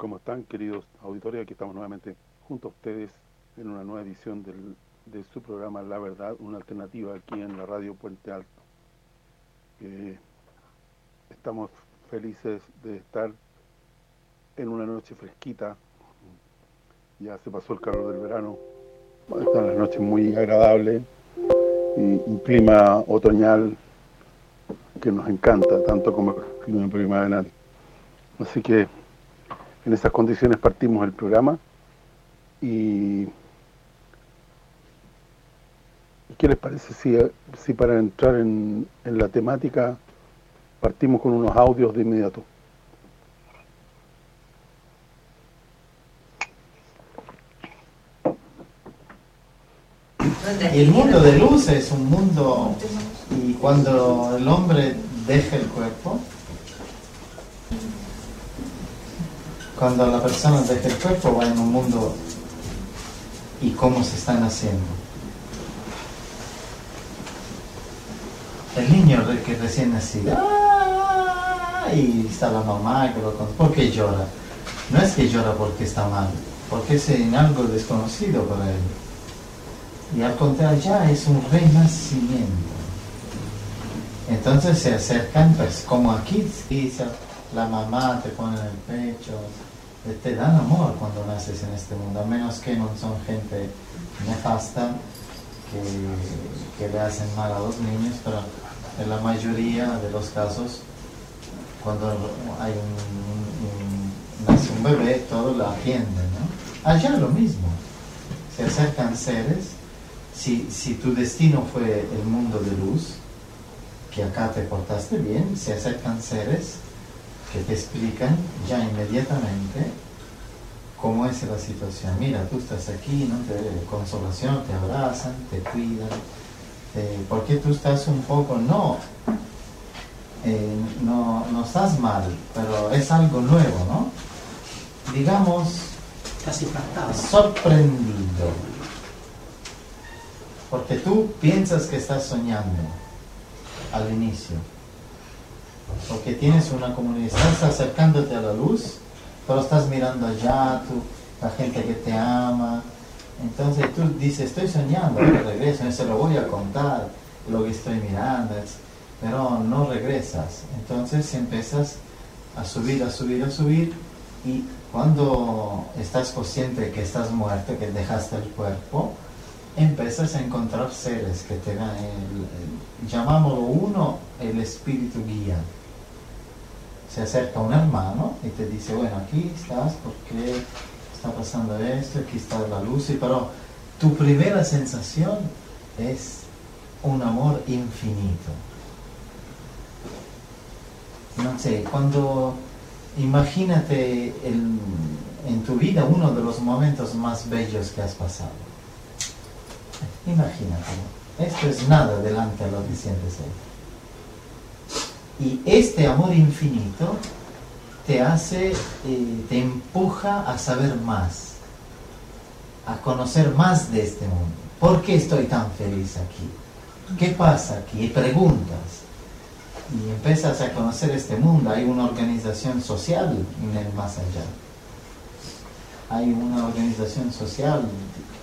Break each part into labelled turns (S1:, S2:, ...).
S1: ¿Cómo están, queridos auditores? Aquí estamos nuevamente junto a ustedes en una nueva edición de su programa La Verdad, una alternativa aquí en la radio Puente Alto. Eh, estamos felices de estar en una noche fresquita, ya se pasó el calor del verano, está la noche muy agradable, y un clima otoñal que nos encanta, tanto como el clima primaveral. Así que en esas condiciones partimos el programa y ¿qué les parece si, para entrar en, en la temática partimos con unos audios de inmediato?
S2: El mundo de luz es un mundo y cuando el hombre deja el cuerpo, cuando la persona deja el cuerpo va en un mundo y cómo se están haciendo. El niño que recién nacido, ¡ah! y está la mamá que lo ¿por qué llora? No es que llora porque está mal, porque es en algo desconocido para él. Y al contrario, ya es un renacimiento. Entonces se acercan, pues como aquí, la mamá te pone en el pecho, te dan amor cuando naces en este mundo, a menos que no son gente nefasta que, que le hacen mal a los niños, pero en la mayoría de los casos, cuando hay un, nace un bebé, todo lo atienden, ¿no? Allá lo mismo, se acercan seres si, tu destino fue el mundo de luz, que acá te portaste bien, se acercan seres que te explican ya inmediatamente cómo es la situación. Mira, tú estás aquí, ¿no? Te consolación, te abrazan, te cuidan. porque tú estás un poco, no, eh, no, no estás mal, pero es algo nuevo, ¿no? Digamos,
S3: casi
S2: sorprendido porque tú piensas que estás soñando al inicio. Porque tienes una comunidad, estás acercándote a la luz, pero estás mirando allá, tú, la gente que te ama. Entonces tú dices, estoy soñando, de regreso, se lo voy a contar, lo que estoy mirando, pero no regresas. Entonces empiezas a subir, a subir, a subir, y cuando estás consciente que estás muerto, que dejaste el cuerpo, empiezas a encontrar seres que te dan, el, llamámoslo uno, el espíritu guía. Se acerca un hermano y te dice, bueno, aquí estás porque está pasando esto, aquí está la luz, y, pero tu primera sensación es un amor infinito. No sé, cuando imagínate en tu vida uno de los momentos más bellos que has pasado. Imagínate, esto es nada delante a lo que sientes Y este amor infinito te hace, eh, te empuja a saber más, a conocer más de este mundo. ¿Por qué estoy tan feliz aquí? ¿Qué pasa aquí? Y preguntas. Y empiezas a conocer este mundo. Hay una organización social en el más allá. Hay una organización social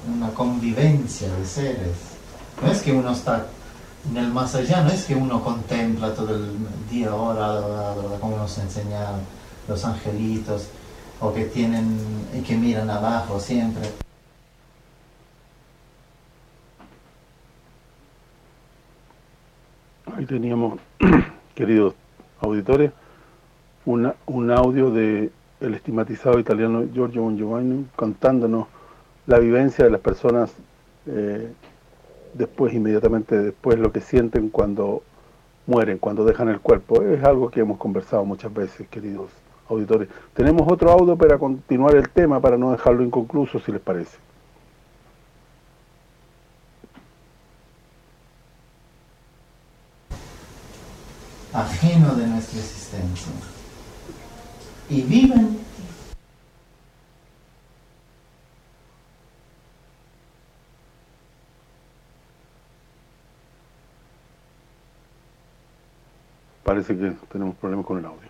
S2: una convivencia de seres. No es que uno está en el más allá, no es que uno contempla todo el día, hora, como nos enseñan los angelitos, o que tienen y que miran abajo siempre.
S1: Ahí teníamos, queridos auditores, un audio de el estigmatizado italiano Giorgio Bongiovanni contándonos la vivencia de las personas eh, después, inmediatamente después, lo que sienten cuando mueren, cuando dejan el cuerpo. Es algo que hemos conversado muchas veces, queridos auditores. Tenemos otro audio para continuar el tema, para no dejarlo inconcluso, si les parece.
S2: Ajeno de nuestra existencia. Y viven
S1: Parece que tenemos problemas con el audio.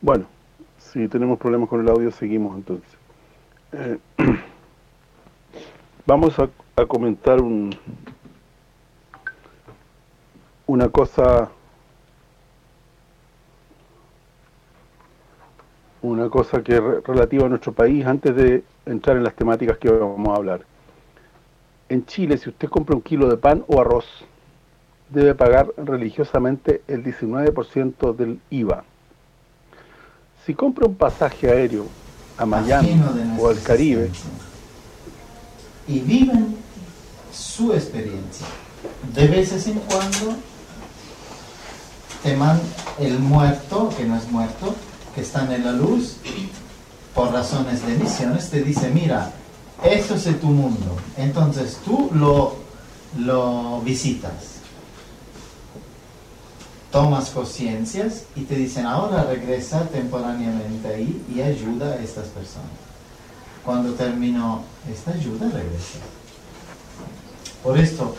S1: Bueno, si tenemos problemas con el audio, seguimos entonces. Eh, vamos a, comentar un, una cosa una cosa que relativa a nuestro país antes de entrar en las temáticas que vamos a hablar. En Chile, si usted compra un kilo de pan o arroz, debe pagar religiosamente el 19% del IVA. Si compra un pasaje aéreo a Miami o al Caribe
S2: y viven su experiencia, de veces en cuando te mandan el muerto, que no es muerto, que están en la luz, por razones de misiones, te dice, mira, esto es tu mundo. Entonces tú lo, lo visitas. Tomas conciencias y te dicen, ahora regresa temporáneamente ahí y ayuda a estas personas. Cuando terminó esta ayuda, regresa. Por esto,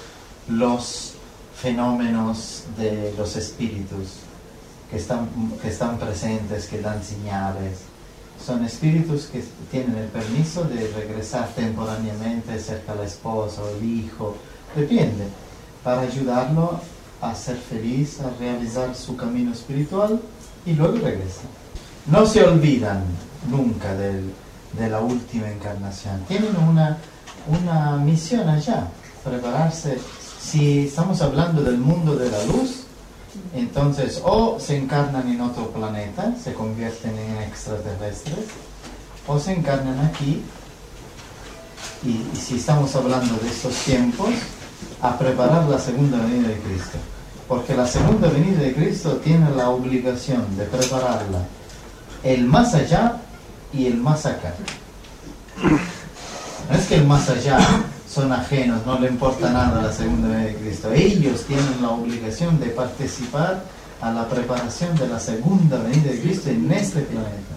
S2: los fenómenos de los espíritus que están, que están presentes, que dan señales. Son espíritus que tienen el permiso de regresar temporáneamente cerca la esposa o el hijo, depende, para ayudarlo a ser feliz, a realizar su camino espiritual y luego regresa. No se olvidan nunca de la última encarnación. Tienen una, una misión allá, prepararse. Si estamos hablando del mundo de la luz, entonces, o se encarnan en otro planeta, se convierten en extraterrestres, o se encarnan aquí, y, si estamos hablando de estos tiempos, a preparar la segunda venida de Cristo. Porque la segunda venida de Cristo tiene la obligación de prepararla el más allá y el más acá. No es que el más allá son ajenos, no le importa nada la segunda venida de Cristo. Ellos tienen la obligación de participar a la preparación de la segunda venida de Cristo en este planeta.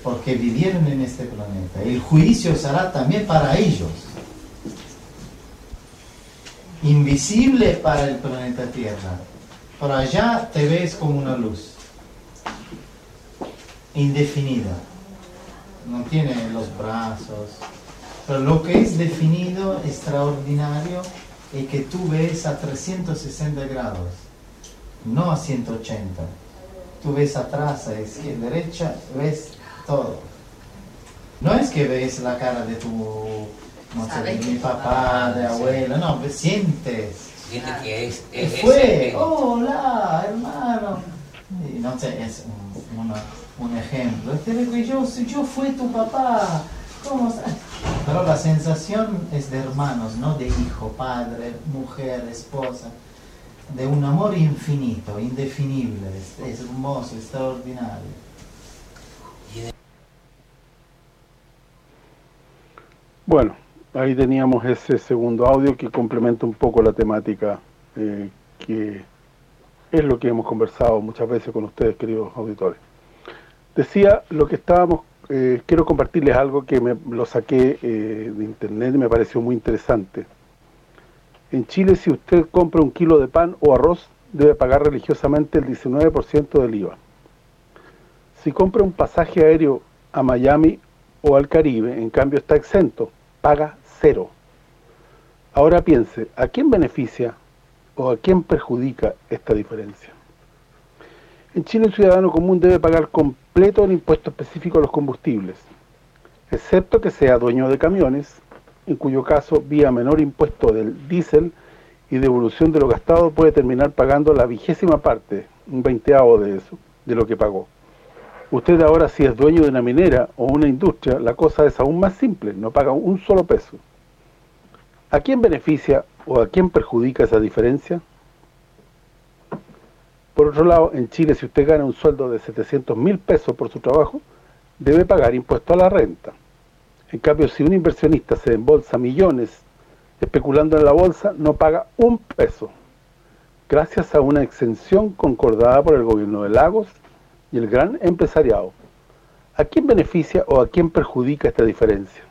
S2: Porque vivieron en este planeta. El juicio será también para ellos. Invisible para el planeta Tierra. Por allá te ves como una luz. Indefinida. No tiene los brazos, pero lo que es definido, extraordinario, es que tú ves a 360 grados, no a 180. Tú ves atrás, a izquierda, derecha, ves todo. No es que ves la cara de tu, no sé, de mi papá, de abuela, no, sientes.
S3: Sientes que es, es,
S2: fue, hola, hermano. Y no sé, es un, un ejemplo. Yo, yo fui tu papá, Pero la sensación es de hermanos, no de hijo, padre, mujer, esposa, de un amor infinito, indefinible, es, hermoso, extraordinario.
S1: Bueno, ahí teníamos ese segundo audio que complementa un poco la temática eh, que es lo que hemos conversado muchas veces con ustedes, queridos auditores. Decía lo que estábamos eh, quiero compartirles algo que me lo saqué eh, de internet y me pareció muy interesante. En Chile, si usted compra un kilo de pan o arroz, debe pagar religiosamente el 19% del IVA. Si compra un pasaje aéreo a Miami o al Caribe, en cambio está exento, paga cero. Ahora piense, ¿a quién beneficia o a quién perjudica esta diferencia? En Chile, el ciudadano común debe pagar completo el impuesto específico a los combustibles, excepto que sea dueño de camiones, en cuyo caso, vía menor impuesto del diésel y devolución de lo gastado, puede terminar pagando la vigésima parte, un veinteavo de eso, de lo que pagó. Usted ahora, si es dueño de una minera o una industria, la cosa es aún más simple, no paga un solo peso. ¿A quién beneficia o a quién perjudica esa diferencia? Por otro lado, en Chile, si usted gana un sueldo de 700 mil pesos por su trabajo, debe pagar impuesto a la renta. En cambio, si un inversionista se embolsa millones especulando en la bolsa, no paga un peso, gracias a una exención concordada por el gobierno de Lagos y el gran empresariado. ¿A quién beneficia o a quién perjudica esta diferencia?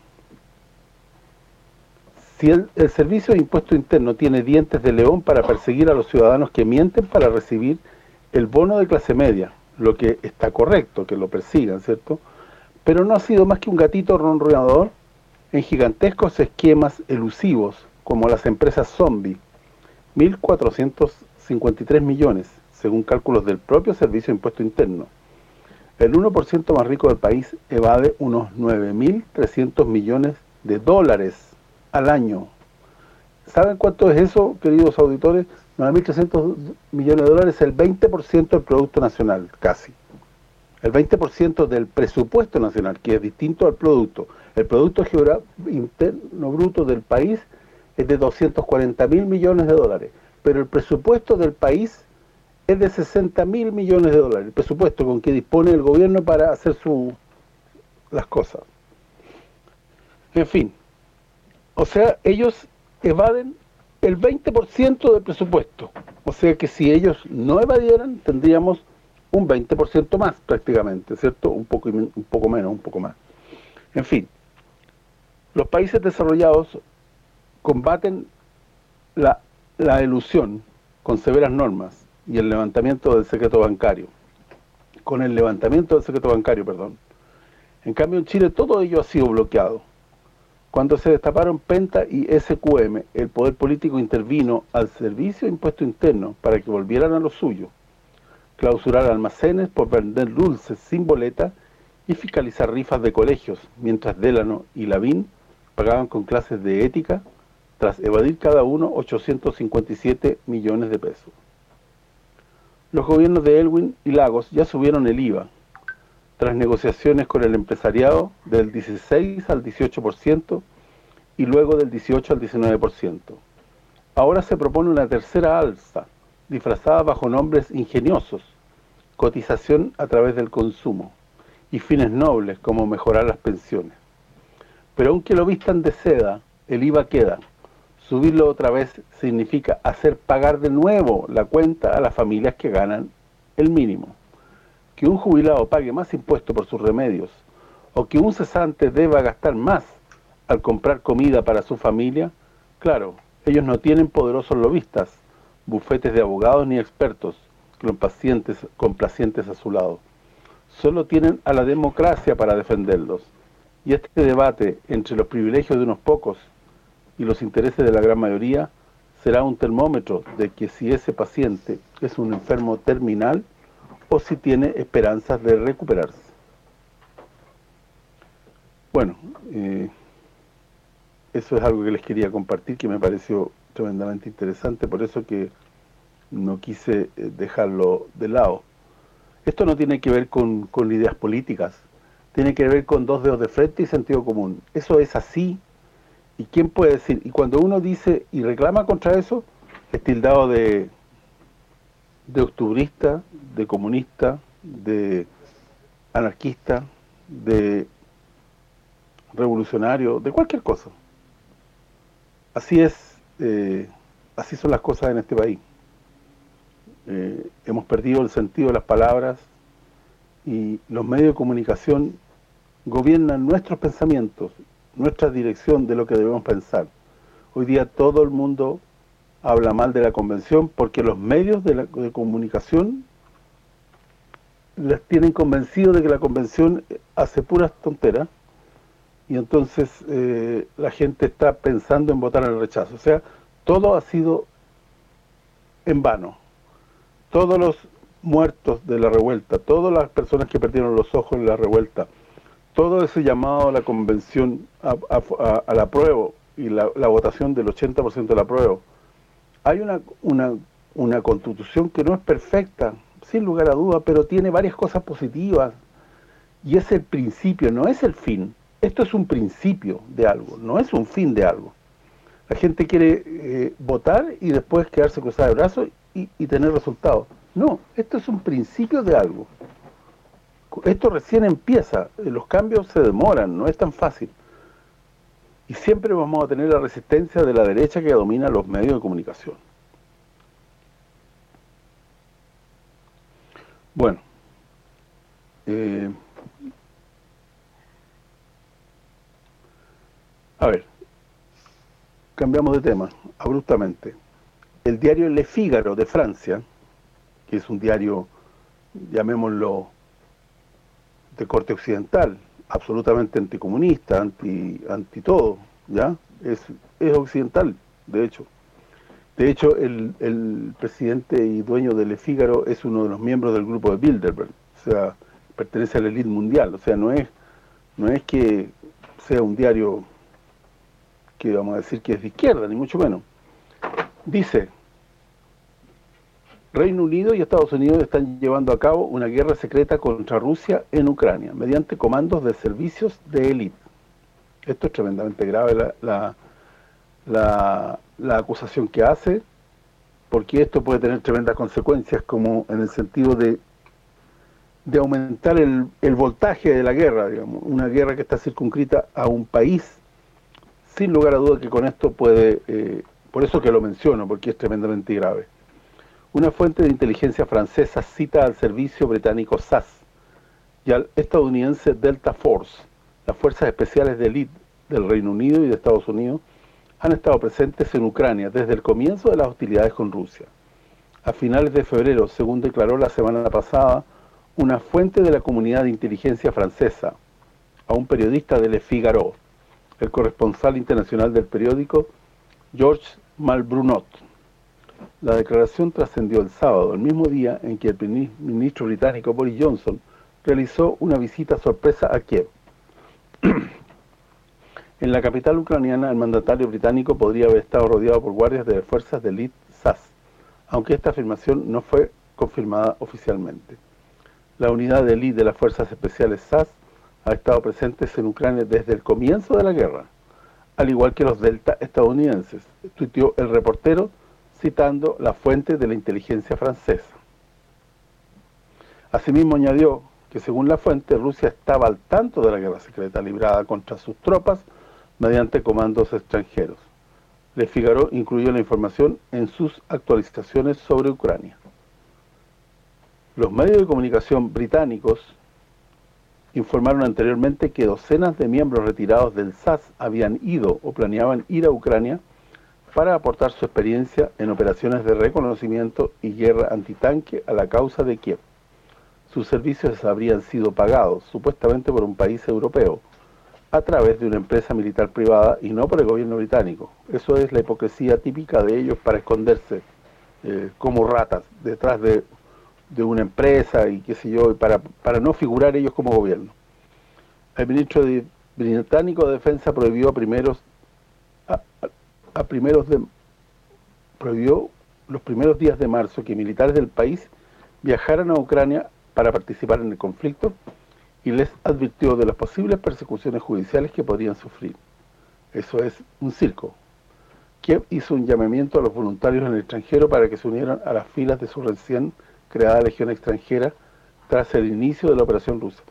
S1: Si el, el, Servicio de Impuesto Interno tiene dientes de león para perseguir a los ciudadanos que mienten para recibir el bono de clase media, lo que está correcto, que lo persigan, ¿cierto? Pero no ha sido más que un gatito ronroneador en gigantescos esquemas elusivos, como las empresas zombie, 1.453 millones, según cálculos del propio Servicio de Impuesto Interno. El 1% más rico del país evade unos 9.300 millones de dólares al año. ¿Saben cuánto es eso, queridos auditores? 9.300 millones de dólares, el 20% del Producto Nacional, casi. El 20% del presupuesto nacional, que es distinto al producto. El Producto Interno Bruto del país es de 240 mil millones de dólares, pero el presupuesto del país es de 60 mil millones de dólares, el presupuesto con que dispone el gobierno para hacer su las cosas. En fin, o sea, ellos evaden el 20% del presupuesto. O sea que si ellos no evadieran, tendríamos un 20% más prácticamente, ¿cierto? Un poco un poco menos, un poco más. En fin, los países desarrollados combaten la, la ilusión con severas normas y el levantamiento del secreto bancario. Con el levantamiento del secreto bancario, perdón. En cambio en Chile todo ello ha sido bloqueado. Cuando se destaparon Penta y SQM, el poder político intervino al Servicio Impuesto Interno para que volvieran a lo suyo, clausurar almacenes por vender dulces sin boleta y fiscalizar rifas de colegios, mientras Delano y Lavín pagaban con clases de ética tras evadir cada uno 857 millones de pesos. Los gobiernos de Elwin y Lagos ya subieron el IVA, tras negociaciones con el empresariado del 16 al 18% y luego del 18 al 19%. Ahora se propone una tercera alza, disfrazada bajo nombres ingeniosos, cotización a través del consumo, y fines nobles como mejorar las pensiones. Pero aunque lo vistan de seda, el IVA queda, Subirlo otra vez significa hacer pagar de nuevo la cuenta a las familias que ganan el mínimo. Que un jubilado pague más impuestos por sus remedios o que un cesante deba gastar más al comprar comida para su familia, claro, ellos no tienen poderosos lobistas, bufetes de abogados ni expertos, pacientes complacientes a su lado. Solo tienen a la democracia para defenderlos. Y este debate entre los privilegios de unos pocos y los intereses de la gran mayoría será un termómetro de que si ese paciente es un enfermo terminal o si tiene esperanzas de recuperarse. Bueno, eh, eso es algo que les quería compartir, que me pareció tremendamente interesante, por eso que no quise eh, dejarlo de lado. Esto no tiene que ver con, con ideas políticas, tiene que ver con dos dedos de frente y sentido común. Eso es así ¿Y quién puede decir? Y cuando uno dice y reclama contra eso, es tildado de, de octubrista, de comunista, de anarquista, de revolucionario, de cualquier cosa. Así es, eh, así son las cosas en este país. Eh, hemos perdido el sentido de las palabras y los medios de comunicación gobiernan nuestros pensamientos nuestra dirección de lo que debemos pensar. Hoy día todo el mundo habla mal de la convención porque los medios de, la, comunicación les tienen convencidos de que la convención hace puras tonteras y entonces eh, la gente está pensando en votar el rechazo. O sea, todo ha sido en vano. Todos los muertos de la revuelta, todas las personas que perdieron los ojos en la revuelta, todo ese llamado a la convención a, la prueba y la, votación del 80% de la prueba, hay una, una, una constitución que no es perfecta, sin lugar a duda, pero tiene varias cosas positivas y es el principio, no es el fin. Esto es un principio de algo, no es un fin de algo. La gente quiere eh, votar y después quedarse cruzada de brazos y, y tener resultados. No, esto es un principio de algo esto recién empieza, los cambios se demoran, no es tan fácil. Y siempre vamos a tener la resistencia de la derecha que domina los medios de comunicación. Bueno, eh, a ver, cambiamos de tema abruptamente. El diario Le Figaro de Francia, que es un diario llamémoslo, de corte occidental, absolutamente anticomunista, anti, anti todo, ¿ya? Es, es occidental, de hecho. De hecho, el, el presidente y dueño de Le Figaro es uno de los miembros del grupo de Bilderberg, o sea, pertenece a la élite mundial, o sea, no es no es que sea un diario que vamos a decir que es de izquierda, ni mucho menos. Dice, Reino Unido y Estados Unidos están llevando a cabo una guerra secreta contra Rusia en Ucrania, mediante comandos de servicios de élite. Esto es tremendamente grave la, la, la, acusación que hace, porque esto puede tener tremendas consecuencias, como en el sentido de de aumentar el, el, voltaje de la guerra, digamos, una guerra que está circunscrita a un país, sin lugar a duda que con esto puede, eh, por eso que lo menciono, porque es tremendamente grave. Una fuente de inteligencia francesa cita al servicio británico SAS y al estadounidense Delta Force, las fuerzas especiales de élite del Reino Unido y de Estados Unidos, han estado presentes en Ucrania desde el comienzo de las hostilidades con Rusia. A finales de febrero, según declaró la semana pasada, una fuente de la comunidad de inteligencia francesa a un periodista de Le Figaro, el corresponsal internacional del periódico, Georges Malbrunot. La declaración trascendió el sábado, el mismo día en que el ministro británico Boris Johnson realizó una visita sorpresa a Kiev. en la capital ucraniana, el mandatario británico podría haber estado rodeado por guardias de fuerzas de élite SAS, aunque esta afirmación no fue confirmada oficialmente. La unidad de élite de las Fuerzas Especiales SAS ha estado presentes en Ucrania desde el comienzo de la guerra, al igual que los Delta estadounidenses, tuiteó el reportero citando la fuente de la inteligencia francesa. Asimismo añadió que según la fuente, Rusia estaba al tanto de la guerra secreta librada contra sus tropas mediante comandos extranjeros. Le Figaro incluyó la información en sus actualizaciones sobre Ucrania. Los medios de comunicación británicos informaron anteriormente que docenas de miembros retirados del SAS habían ido o planeaban ir a Ucrania para aportar su experiencia en operaciones de reconocimiento y guerra antitanque a la causa de Kiev. Sus servicios habrían sido pagados, supuestamente por un país europeo, a través de una empresa militar privada y no por el gobierno británico. Eso es la hipocresía típica de ellos para esconderse eh, como ratas detrás de una empresa y qué sé yo, para, para no figurar ellos como gobierno. El ministro británico de Defensa prohibió a primeros primeros de prohibió los primeros días de marzo que militares del país viajaran a Ucrania para participar en el conflicto y les advirtió de las posibles persecuciones judiciales que podrían sufrir. Eso es un circo. Kiev hizo un llamamiento a los voluntarios en el extranjero para que se unieran a las filas de su recién creada legión extranjera tras el inicio de la operación rusa.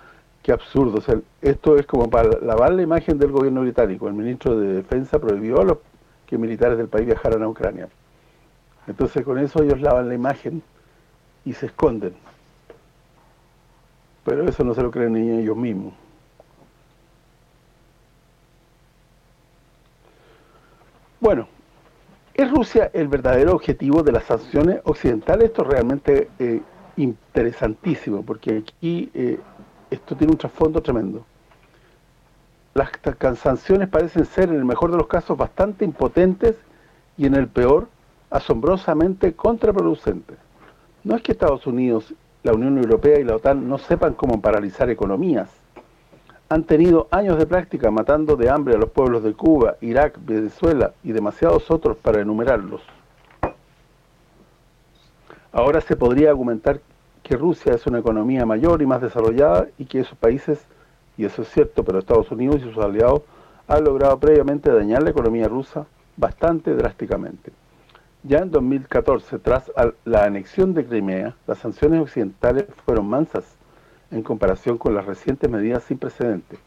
S1: Qué absurdo, esto es como para lavar la imagen del gobierno británico. El ministro de Defensa prohibió a los que militares del país viajaran a Ucrania. Entonces con eso ellos lavan la imagen y se esconden. Pero eso no se lo creen ni ellos mismos. Bueno, ¿Es Rusia el verdadero objetivo de las sanciones occidentales? Esto es realmente eh, interesantísimo, porque aquí eh, esto tiene un trasfondo tremendo. Las sanciones parecen ser, en el mejor de los casos, bastante impotentes y en el peor, asombrosamente contraproducentes. No es que Estados Unidos, la Unión Europea y la OTAN no sepan cómo paralizar economías, han tenido años de práctica matando de hambre a los pueblos de Cuba, Irak, Venezuela y demasiados otros para enumerarlos. Ahora se podría argumentar que Rusia es una economía mayor y más desarrollada y que esos países, y eso es cierto, pero Estados Unidos y sus aliados han logrado previamente dañar la economía rusa bastante drásticamente. Ya en 2014, tras la anexión de Crimea, las sanciones occidentales fueron mansas en comparación con las recientes medidas sin precedentes.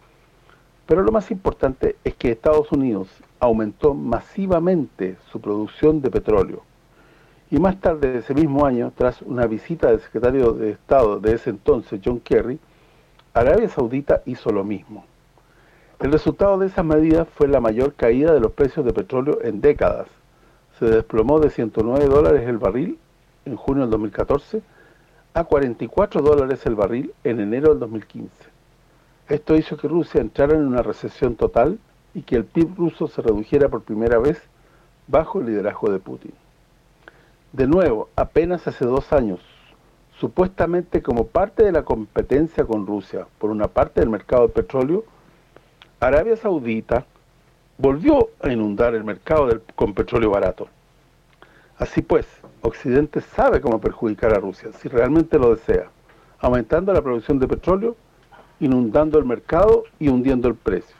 S1: Pero lo más importante es que Estados Unidos aumentó masivamente su producción de petróleo. Y más tarde ese mismo año, tras una visita del secretario de Estado de ese entonces, John Kerry, Arabia Saudita hizo lo mismo. El resultado de esas medidas fue la mayor caída de los precios de petróleo en décadas. Se desplomó de 109 dólares el barril en junio del 2014 a 44 dólares el barril en enero del 2015. Esto hizo que Rusia entrara en una recesión total y que el PIB ruso se redujera por primera vez bajo el liderazgo de Putin. De nuevo, apenas hace dos años, supuestamente como parte de la competencia con Rusia por una parte del mercado del petróleo, Arabia Saudita volvió a inundar el mercado con petróleo barato. Así pues, Occidente sabe cómo perjudicar a Rusia, si realmente lo desea, aumentando la producción de petróleo, inundando el mercado y hundiendo el precio.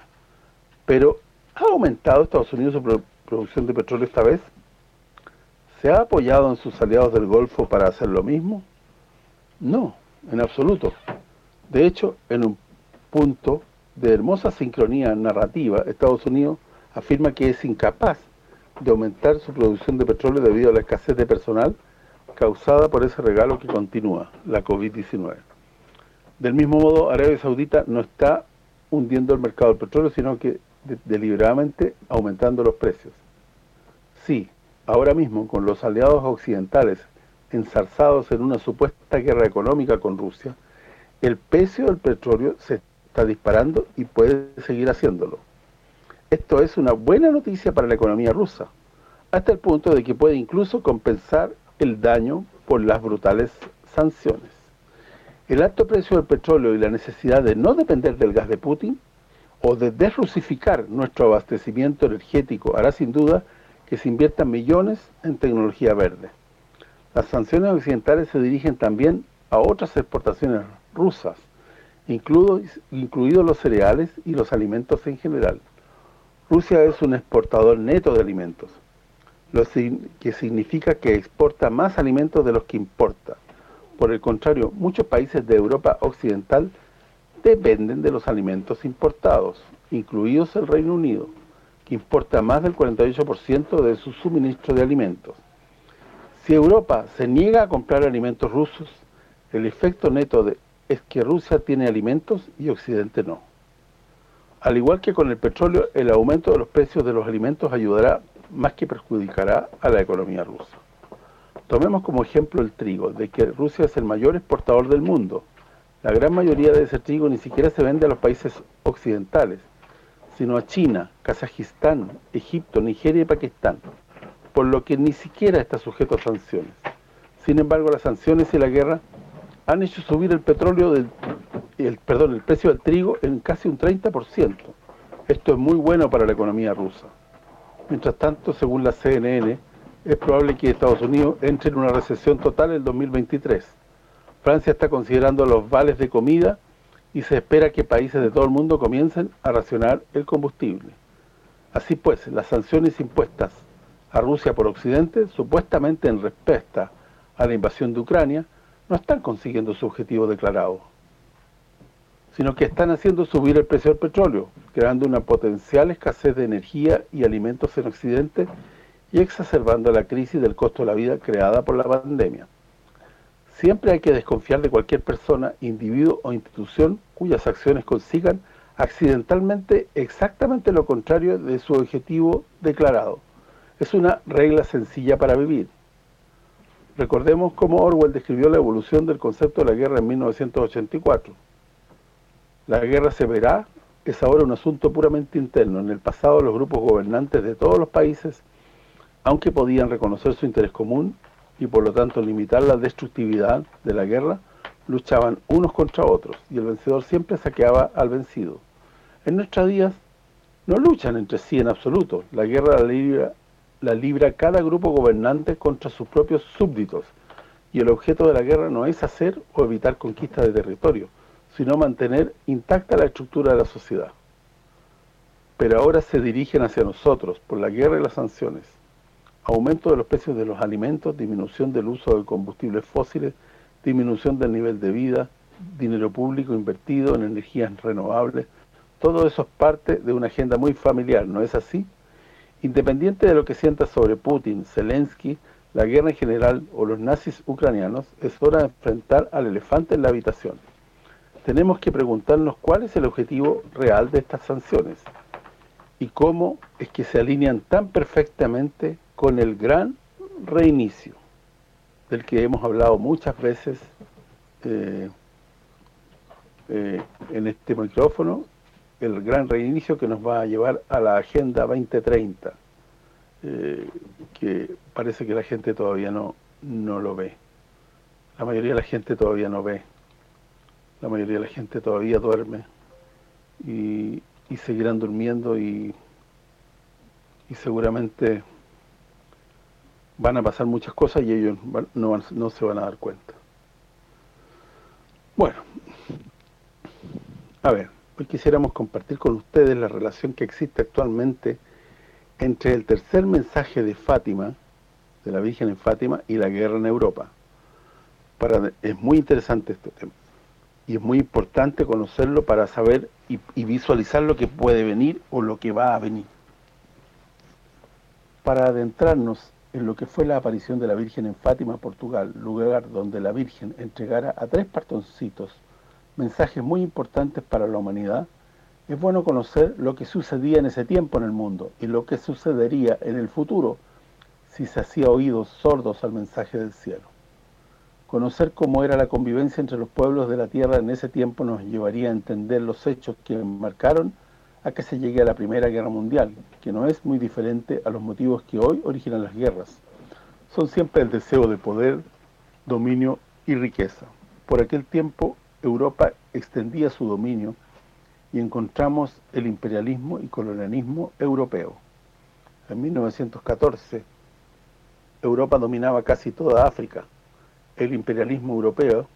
S1: Pero, ¿ha aumentado Estados Unidos su producción de petróleo esta vez? ¿Se ha apoyado en sus aliados del Golfo para hacer lo mismo? No, en absoluto. De hecho, en un punto de hermosa sincronía narrativa, Estados Unidos afirma que es incapaz de aumentar su producción de petróleo debido a la escasez de personal causada por ese regalo que continúa, la COVID-19. Del mismo modo, Arabia Saudita no está hundiendo el mercado del petróleo, sino que deliberadamente aumentando los precios. Sí, ahora mismo, con los aliados occidentales ensarzados en una supuesta guerra económica con Rusia, el precio del petróleo se está disparando y puede seguir haciéndolo. Esto es una buena noticia para la economía rusa, hasta el punto de que puede incluso compensar el daño por las brutales sanciones. El alto precio del petróleo y la necesidad de no depender del gas de Putin o de desrusificar nuestro abastecimiento energético hará sin duda que se inviertan millones en tecnología verde. Las sanciones occidentales se dirigen también a otras exportaciones rusas, incluidos los cereales y los alimentos en general. Rusia es un exportador neto de alimentos, lo que significa que exporta más alimentos de los que importa. Por el contrario, muchos países de Europa Occidental dependen de los alimentos importados, incluidos el Reino Unido, que importa más del 48% de su suministro de alimentos. Si Europa se niega a comprar alimentos rusos, el efecto neto es que Rusia tiene alimentos y Occidente no. Al igual que con el petróleo, el aumento de los precios de los alimentos ayudará más que perjudicará a la economía rusa. Tomemos como ejemplo el trigo, de que Rusia es el mayor exportador del mundo. La gran mayoría de ese trigo ni siquiera se vende a los países occidentales, sino a China, Kazajistán, Egipto, Nigeria y Pakistán, por lo que ni siquiera está sujeto a sanciones. Sin embargo, las sanciones y la guerra han hecho subir el petróleo del el perdón, el precio del trigo en casi un 30%. Esto es muy bueno para la economía rusa. Mientras tanto, según la CNN, es probable que Estados Unidos entre en una recesión total en 2023. Francia está considerando los vales de comida y se espera que países de todo el mundo comiencen a racionar el combustible. Así pues, las sanciones impuestas a Rusia por Occidente, supuestamente en respuesta a la invasión de Ucrania, no están consiguiendo su objetivo declarado sino que están haciendo subir el precio del petróleo, creando una potencial escasez de energía y alimentos en Occidente y exacerbando la crisis del costo de la vida creada por la pandemia. Siempre hay que desconfiar de cualquier persona, individuo o institución cuyas acciones consigan accidentalmente exactamente lo contrario de su objetivo declarado. Es una regla sencilla para vivir. Recordemos cómo Orwell describió la evolución del concepto de la guerra en 1984 la guerra se verá es ahora un asunto puramente interno. En el pasado los grupos gobernantes de todos los países, aunque podían reconocer su interés común y por lo tanto limitar la destructividad de la guerra, luchaban unos contra otros y el vencedor siempre saqueaba al vencido. En nuestros días no luchan entre sí en absoluto. La guerra la libra, la libra cada grupo gobernante contra sus propios súbditos y el objeto de la guerra no es hacer o evitar conquista de territorio, sino mantener intacta la estructura de la sociedad. Pero ahora se dirigen hacia nosotros por la guerra y las sanciones. Aumento de los precios de los alimentos, disminución del uso de combustibles fósiles, disminución del nivel de vida, dinero público invertido en energías renovables, todo eso es parte de una agenda muy familiar, ¿no es así? Independiente de lo que sienta sobre Putin, Zelensky, la guerra en general o los nazis ucranianos, es hora de enfrentar al elefante en la habitación. Tenemos que preguntarnos cuál es el objetivo real de estas sanciones y cómo es que se alinean tan perfectamente con el gran reinicio del que hemos hablado muchas veces eh, eh, en este micrófono el gran reinicio que nos va a llevar a la Agenda 2030, eh, que parece que la gente todavía no, no lo ve. La mayoría de la gente todavía no ve. La mayoría de la gente todavía duerme y, y seguirán durmiendo y, y seguramente van a pasar muchas cosas y ellos no, no se van a dar cuenta. Bueno, a ver, hoy quisiéramos compartir con ustedes la relación que existe actualmente entre el tercer mensaje de Fátima, de la Virgen en Fátima, y la guerra en Europa. Para, es muy interesante este tema. Y es muy importante conocerlo para saber y, visualizar lo que puede venir o lo que va a venir. Para adentrarnos en lo que fue la aparición de la Virgen en Fátima, Portugal, lugar donde la Virgen entregara a tres partoncitos mensajes muy importantes para la humanidad, es bueno conocer lo que sucedía en ese tiempo en el mundo y lo que sucedería en el futuro si se hacía oídos sordos al mensaje del cielo. Conocer cómo era la convivencia entre los pueblos de la tierra en ese tiempo nos llevaría a entender los hechos que marcaron a que se llegue a la Primera Guerra Mundial, que no es muy diferente a los motivos que hoy originan las guerras. Son siempre el deseo de poder, dominio y riqueza. Por aquel tiempo, Europa extendía su dominio y encontramos el imperialismo y colonialismo europeo. En 1914, Europa dominaba casi toda África. El imperialismo europeo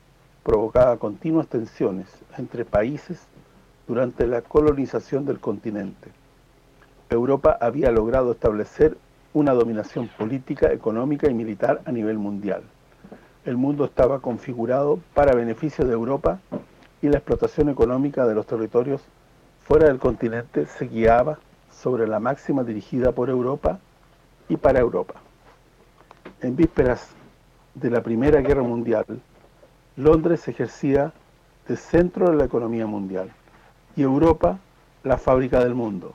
S1: provocaba continuas tensiones entre países durante la colonización del continente. Europa había logrado establecer una dominación política, económica y militar a nivel mundial. El mundo estaba configurado para beneficio de Europa y la explotación económica de los territorios fuera del continente se guiaba sobre la máxima dirigida por Europa y para Europa. En vísperas de la Primera Guerra Mundial, Londres ejercía de centro de la economía mundial y Europa la fábrica del mundo.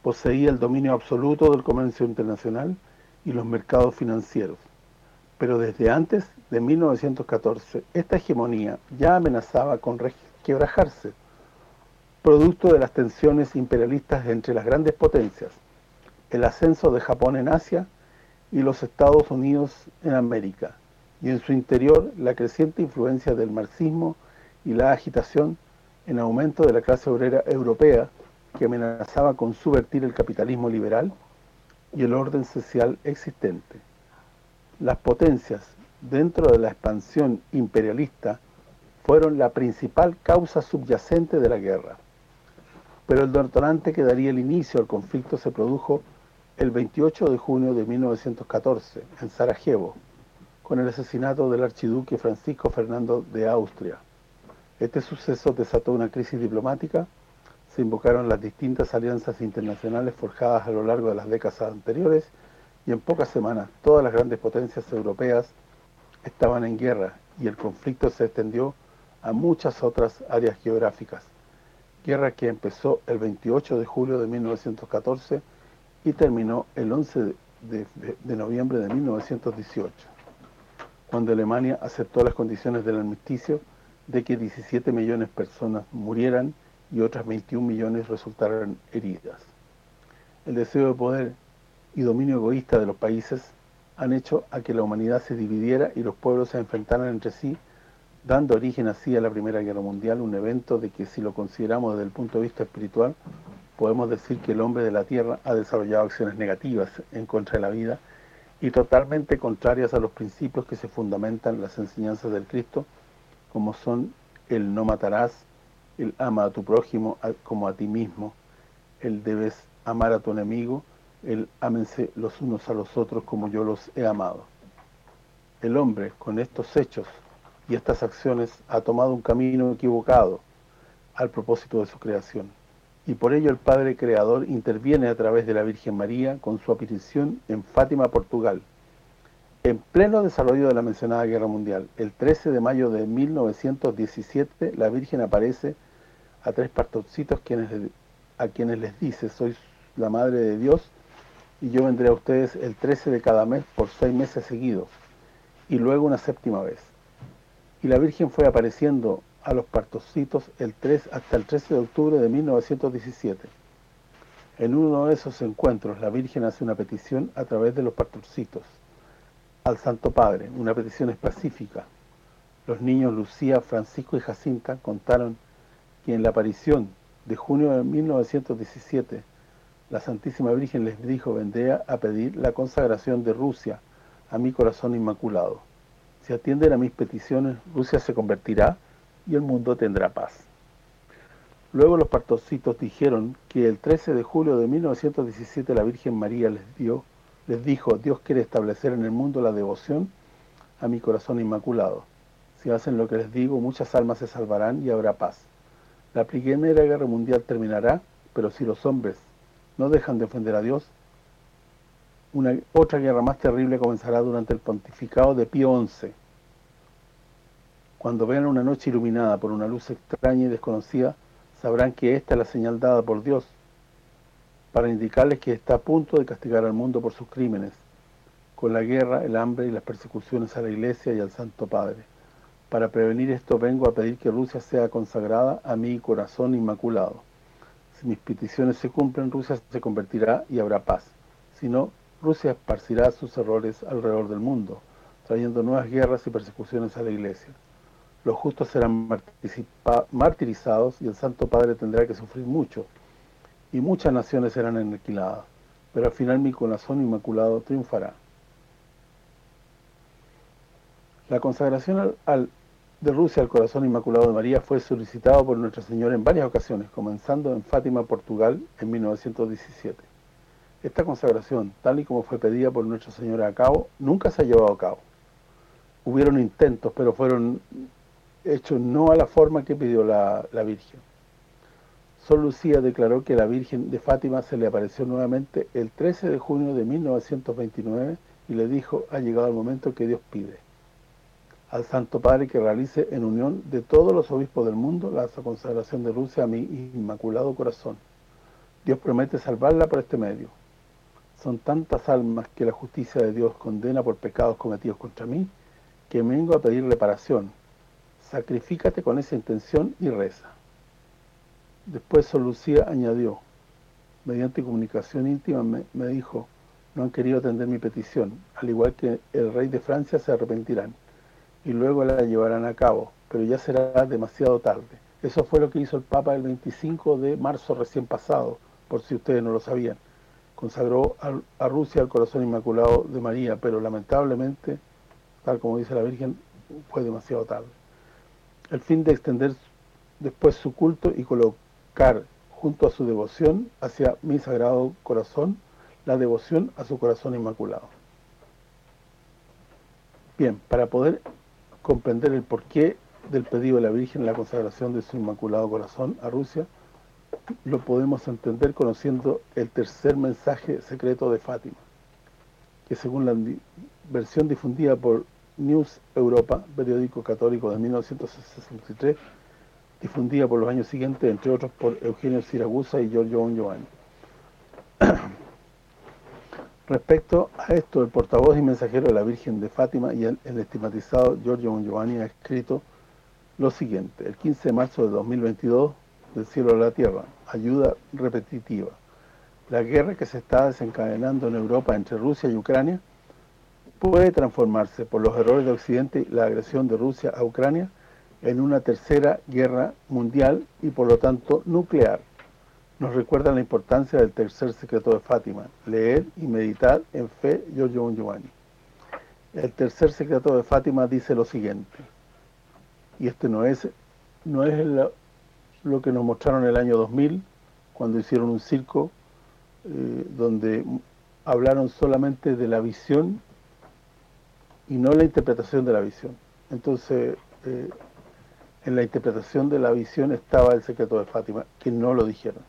S1: Poseía el dominio absoluto del comercio internacional y los mercados financieros. Pero desde antes de 1914, esta hegemonía ya amenazaba con quebrajarse, producto de las tensiones imperialistas entre las grandes potencias, el ascenso de Japón en Asia y los Estados Unidos en América, y en su interior la creciente influencia del marxismo y la agitación en aumento de la clase obrera europea que amenazaba con subvertir el capitalismo liberal y el orden social existente. Las potencias dentro de la expansión imperialista fueron la principal causa subyacente de la guerra. Pero el detonante que daría el inicio al conflicto se produjo el 28 de junio de 1914 en Sarajevo, con el asesinato del archiduque Francisco Fernando de Austria. Este suceso desató una crisis diplomática, se invocaron las distintas alianzas internacionales forjadas a lo largo de las décadas anteriores y en pocas semanas todas las grandes potencias europeas estaban en guerra y el conflicto se extendió a muchas otras áreas geográficas. Guerra que empezó el 28 de julio de 1914 y terminó el 11 de, noviembre de 1918, cuando Alemania aceptó las condiciones del armisticio de que 17 millones de personas murieran y otras 21 millones resultaran heridas. El deseo de poder y dominio egoísta de los países han hecho a que la humanidad se dividiera y los pueblos se enfrentaran entre sí, dando origen así a la Primera Guerra Mundial, un evento de que si lo consideramos desde el punto de vista espiritual, podemos decir que el hombre de la Tierra ha desarrollado acciones negativas en contra de la vida y totalmente contrarias a los principios que se fundamentan en las enseñanzas del Cristo, como son el no matarás, el ama a tu prójimo como a ti mismo, el debes amar a tu enemigo, el ámense los unos a los otros como yo los he amado. El hombre, con estos hechos y estas acciones, ha tomado un camino equivocado al propósito de su creación. Y por ello el Padre Creador interviene a través de la Virgen María con su aparición en Fátima, Portugal, en pleno desarrollo de la mencionada Guerra Mundial, el 13 de mayo de 1917, la Virgen aparece a tres pastorcitos quienes, a quienes les dice, soy la Madre de Dios y yo vendré a ustedes el 13 de cada mes por seis meses seguidos, y luego una séptima vez. Y la Virgen fue apareciendo a los partocitos el 3 hasta el 13 de octubre de 1917. En uno de esos encuentros, la Virgen hace una petición a través de los pastorcitos al Santo Padre, una petición específica. Los niños Lucía, Francisco y Jacinta contaron que en la aparición de junio de 1917, la Santísima Virgen les dijo, vendría a pedir la consagración de Rusia a mi corazón inmaculado. Si atienden a mis peticiones, Rusia se convertirá y el mundo tendrá paz. Luego los partocitos dijeron que el 13 de julio de 1917 la Virgen María les dio les dijo, Dios quiere establecer en el mundo la devoción a mi corazón inmaculado. Si hacen lo que les digo, muchas almas se salvarán y habrá paz. La primera guerra mundial terminará, pero si los hombres no dejan de ofender a Dios, una otra guerra más terrible comenzará durante el pontificado de Pío XI. Cuando vean una noche iluminada por una luz extraña y desconocida, sabrán que esta es la señal dada por Dios para indicarles que está a punto de castigar al mundo por sus crímenes, con la guerra, el hambre y las persecuciones a la Iglesia y al Santo Padre. Para prevenir esto vengo a pedir que Rusia sea consagrada a mi corazón inmaculado. Si mis peticiones se cumplen, Rusia se convertirá y habrá paz. Si no, Rusia esparcirá sus errores alrededor del mundo, trayendo nuevas guerras y persecuciones a la Iglesia los justos serán martirizados y el Santo Padre tendrá que sufrir mucho, y muchas naciones serán aniquiladas, pero al final mi corazón inmaculado triunfará. La consagración al, de Rusia al corazón inmaculado de María fue solicitado por Nuestra Señora en varias ocasiones, comenzando en Fátima, Portugal, en 1917. Esta consagración, tal y como fue pedida por Nuestra Señora a cabo, nunca se ha llevado a cabo. Hubieron intentos, pero fueron hecho no a la forma que pidió la, Virgen. Sol Lucía declaró que la Virgen de Fátima se le apareció nuevamente el 13 de junio de 1929 y le dijo, ha llegado el momento que Dios pide al Santo Padre que realice en unión de todos los obispos del mundo la consagración de Rusia a mi inmaculado corazón. Dios promete salvarla por este medio. Son tantas almas que la justicia de Dios condena por pecados cometidos contra mí, que vengo a pedir reparación, sacrifícate con esa intención y reza. Después Sol Lucía añadió, mediante comunicación íntima me, dijo, no han querido atender mi petición, al igual que el rey de Francia se arrepentirán, y luego la llevarán a cabo, pero ya será demasiado tarde. Eso fue lo que hizo el Papa el 25 de marzo recién pasado, por si ustedes no lo sabían. Consagró a, Rusia al corazón inmaculado de María, pero lamentablemente, tal como dice la Virgen, fue demasiado tarde el fin de extender después su culto y colocar junto a su devoción hacia mi sagrado corazón, la devoción a su corazón inmaculado. Bien, para poder comprender el porqué del pedido de la Virgen en la consagración de su inmaculado corazón a Rusia, lo podemos entender conociendo el tercer mensaje secreto de Fátima, que según la versión difundida por News Europa, periódico católico de 1963, difundida por los años siguientes, entre otros por Eugenio Siragusa y Giorgio Giovanni. Respecto a esto, el portavoz y mensajero de la Virgen de Fátima y el, estigmatizado Giorgio Giovanni ha escrito lo siguiente, el 15 de marzo de 2022, del cielo a la tierra, ayuda repetitiva. La guerra que se está desencadenando en Europa entre Rusia y Ucrania puede transformarse por los errores de Occidente y la agresión de Rusia a Ucrania en una tercera guerra mundial y por lo tanto nuclear. Nos recuerda la importancia del tercer secreto de Fátima, leer y meditar en fe Giorgio Giovanni. El tercer secreto de Fátima dice lo siguiente, y este no es no es lo, que nos mostraron en el año 2000, cuando hicieron un circo eh, donde hablaron solamente de la visión y no la interpretación de la visión. Entonces, eh, en la interpretación de la visión estaba el secreto de Fátima, que no lo dijeron.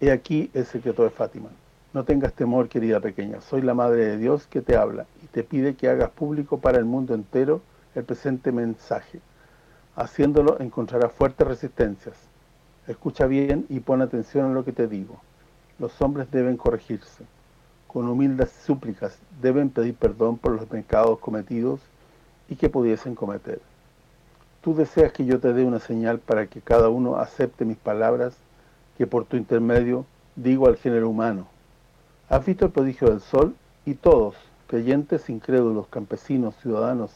S1: He aquí el secreto de Fátima. No tengas temor, querida pequeña, soy la Madre de Dios que te habla y te pide que hagas público para el mundo entero el presente mensaje. Haciéndolo encontrarás fuertes resistencias. Escucha bien y pon atención a lo que te digo. Los hombres deben corregirse con humildes súplicas deben pedir perdón por los pecados cometidos y que pudiesen cometer. tú deseas que yo te dé una señal para que cada uno acepte mis palabras que por tu intermedio digo al género humano. Has visto el prodigio del sol y todos, creyentes, incrédulos, campesinos, ciudadanos,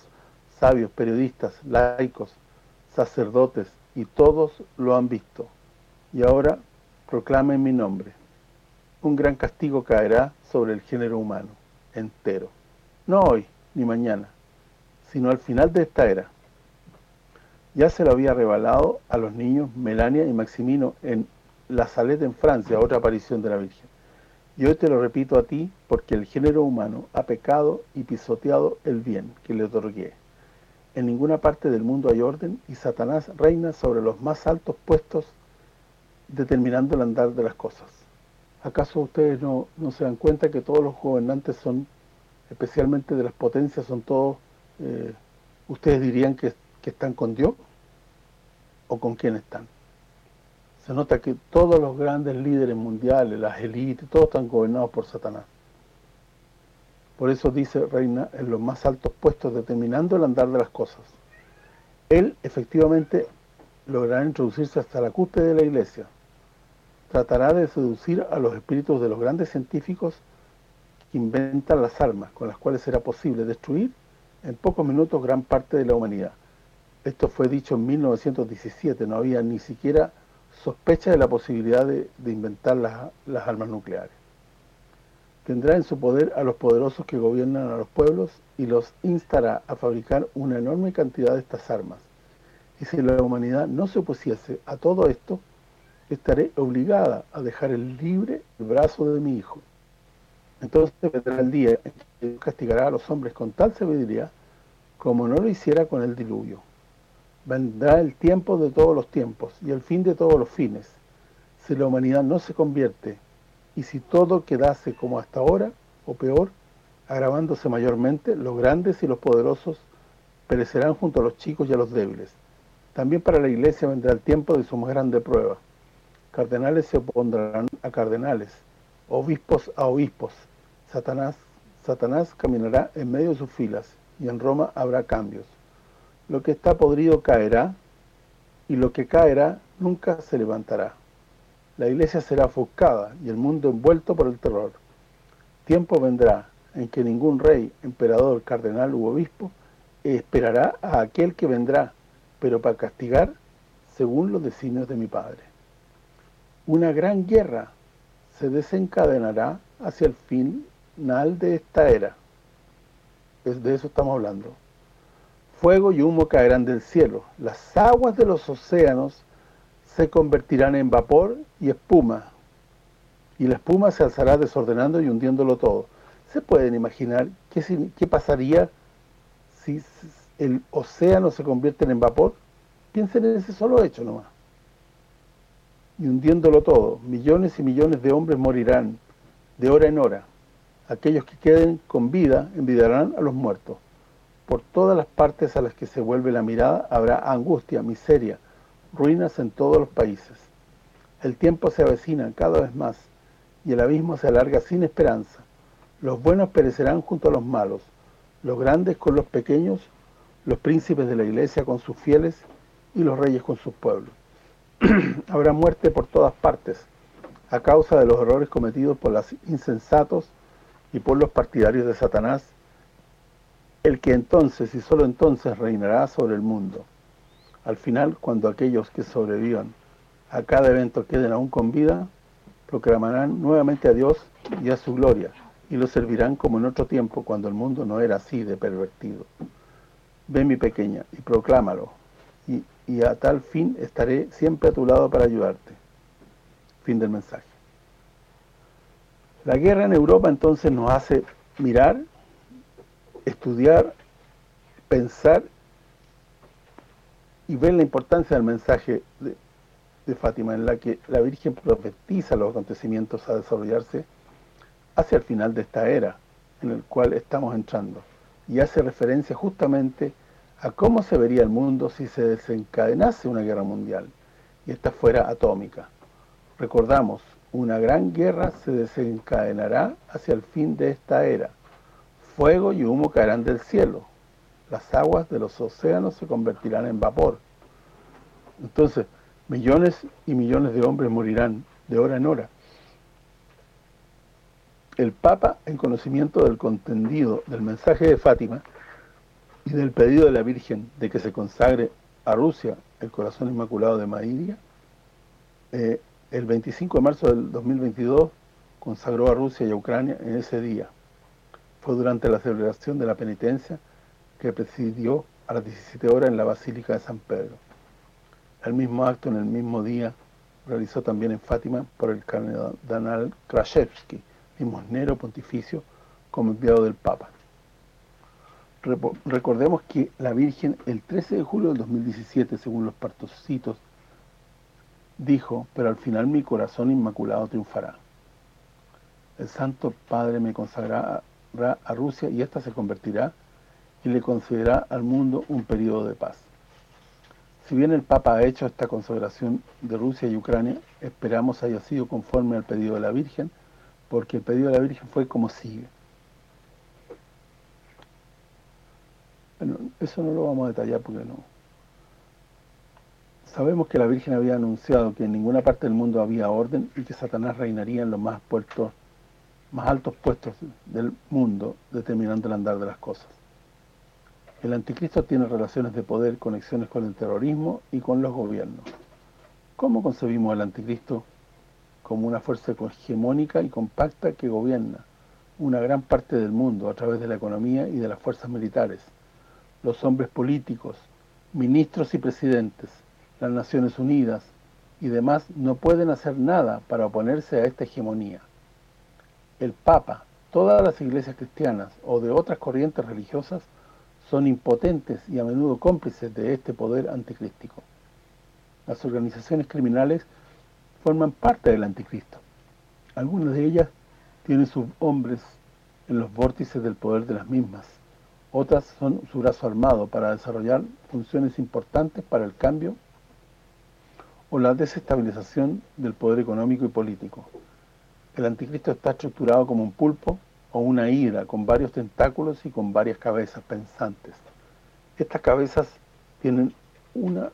S1: sabios, periodistas, laicos, sacerdotes, y todos lo han visto. Y ahora proclamen mi nombre. Un gran castigo caerá sobre el género humano, entero. No hoy, ni mañana, sino al final de esta era. Ya se lo había revelado a los niños Melania y Maximino en La Salette en Francia, otra aparición de la Virgen. Y hoy te lo repito a ti, porque el género humano ha pecado y pisoteado el bien que le otorgué. En ninguna parte del mundo hay orden y Satanás reina sobre los más altos puestos determinando el andar de las cosas. ¿Acaso ustedes no, se dan cuenta que todos los gobernantes son, especialmente de las potencias, son todos, eh, ustedes dirían que, que están con Dios? ¿O con quién están? Nota que todos los grandes líderes mundiales, las élites, todos están gobernados por Satanás. Por eso dice reina en los más altos puestos, determinando el andar de las cosas. Él efectivamente logrará introducirse hasta la cúspide de la iglesia. Tratará de seducir a los espíritus de los grandes científicos que inventan las armas, con las cuales será posible destruir en pocos minutos gran parte de la humanidad. Esto fue dicho en 1917, no había ni siquiera sospecha de la posibilidad de, inventar las armas nucleares tendrá en su poder a los poderosos que gobiernan a los pueblos y los instará a fabricar una enorme cantidad de estas armas. Y si la humanidad no se opusiese a todo esto, estaré obligada a dejar el libre el brazo de mi hijo. Entonces vendrá el día en que castigará a los hombres con tal sabiduría como no lo hiciera con el diluvio. Vendrá el tiempo de todos los tiempos y el fin de todos los fines. Si la humanidad no se convierte y si todo quedase como hasta ahora, o peor, agravándose mayormente, los grandes y los poderosos perecerán junto a los chicos y a los débiles. También para la iglesia vendrá el tiempo de su más grande prueba. Cardenales se opondrán a cardenales, obispos a obispos. Satanás, Satanás caminará en medio de sus filas, y en Roma habrá cambios. Lo que está podrido caerá, y lo que caerá nunca se levantará la iglesia será ofuscada y el mundo envuelto por el terror. Tiempo vendrá en que ningún rey, emperador, cardenal u obispo esperará a aquel que vendrá, pero para castigar según los designios de mi Padre. Una gran guerra se desencadenará hacia el final de esta era. De eso estamos hablando. Fuego y humo caerán del cielo. Las aguas de los océanos se convertirán en vapor y espuma, y la espuma se alzará desordenando y hundiéndolo todo. ¿Se pueden imaginar qué, pasaría si el océano se convierte en vapor? Piensen en ese solo hecho nomás. Y hundiéndolo todo, millones y millones de hombres morirán de hora en hora. Aquellos que queden con vida envidiarán a los muertos. Por todas las partes a las que se vuelve la mirada habrá angustia, miseria, ruinas en todos los países. El tiempo se avecina cada vez más y el abismo se alarga sin esperanza. Los buenos perecerán junto a los malos, los grandes con los pequeños, los príncipes de la iglesia con sus fieles y los reyes con sus pueblos. Habrá muerte por todas partes, a causa de los errores cometidos por los insensatos y por los partidarios de Satanás, el que entonces y solo entonces reinará sobre el mundo. Al final, cuando aquellos que sobrevivan a cada evento queden aún con vida, proclamarán nuevamente a Dios y a su gloria, y lo servirán como en otro tiempo, cuando el mundo no era así de pervertido. Ven mi pequeña, y proclámalo, y, y a tal fin estaré siempre a tu lado para ayudarte. Fin del mensaje. La guerra en Europa entonces nos hace mirar, estudiar, pensar y ver la importancia del mensaje de, Fátima, en la que la Virgen profetiza los acontecimientos a desarrollarse hacia el final de esta era en el cual estamos entrando, y hace referencia justamente a cómo se vería el mundo si se desencadenase una guerra mundial, y esta fuera atómica. Recordamos, una gran guerra se desencadenará hacia el fin de esta era. Fuego y humo caerán del cielo. las aguas de los océanos se convertirán en vapor. Entonces, millones y millones de hombres morirán de hora en hora. El Papa, en conocimiento del contendido del mensaje de Fátima y del pedido de la Virgen de que se consagre a Rusia el corazón inmaculado de Maidia, eh, el 25 de marzo del 2022 consagró a Rusia y a Ucrania en ese día. Fue durante la celebración de la penitencia que presidió a las 17 horas en la Basílica de San Pedro. El mismo acto en el mismo día realizó también en Fátima por el cardenal Kraszewski, limosnero pontificio como enviado del Papa. Recordemos que la Virgen el 13 de julio del 2017, según los partocitos, dijo, pero al final mi corazón inmaculado triunfará. El Santo Padre me consagrará a Rusia y ésta se convertirá y le concederá al mundo un periodo de paz. Si bien el Papa ha hecho esta consagración de Rusia y Ucrania, esperamos haya sido conforme al pedido de la Virgen, porque el pedido de la Virgen fue como sigue. Bueno, eso no lo vamos a detallar porque no. Sabemos que la Virgen había anunciado que en ninguna parte del mundo había orden y que Satanás reinaría en los más puertos, más altos puestos del mundo, determinando el andar de las cosas. El anticristo tiene relaciones de poder, conexiones con el terrorismo y con los gobiernos. ¿Cómo concebimos al anticristo como una fuerza hegemónica y compacta que gobierna una gran parte del mundo a través de la economía y de las fuerzas militares, los hombres políticos, ministros y presidentes, las Naciones Unidas y demás no pueden hacer nada para oponerse a esta hegemonía. El Papa, todas las iglesias cristianas o de otras corrientes religiosas son impotentes y a menudo cómplices de este poder anticrístico. Las organizaciones criminales forman parte del anticristo. Algunas de ellas tienen sus hombres en los vórtices del poder de las mismas. Otras son su brazo armado para desarrollar funciones importantes para el cambio o la desestabilización del poder económico y político. El anticristo está estructurado como un pulpo o una hidra con varios tentáculos y con varias cabezas pensantes. Estas cabezas tienen una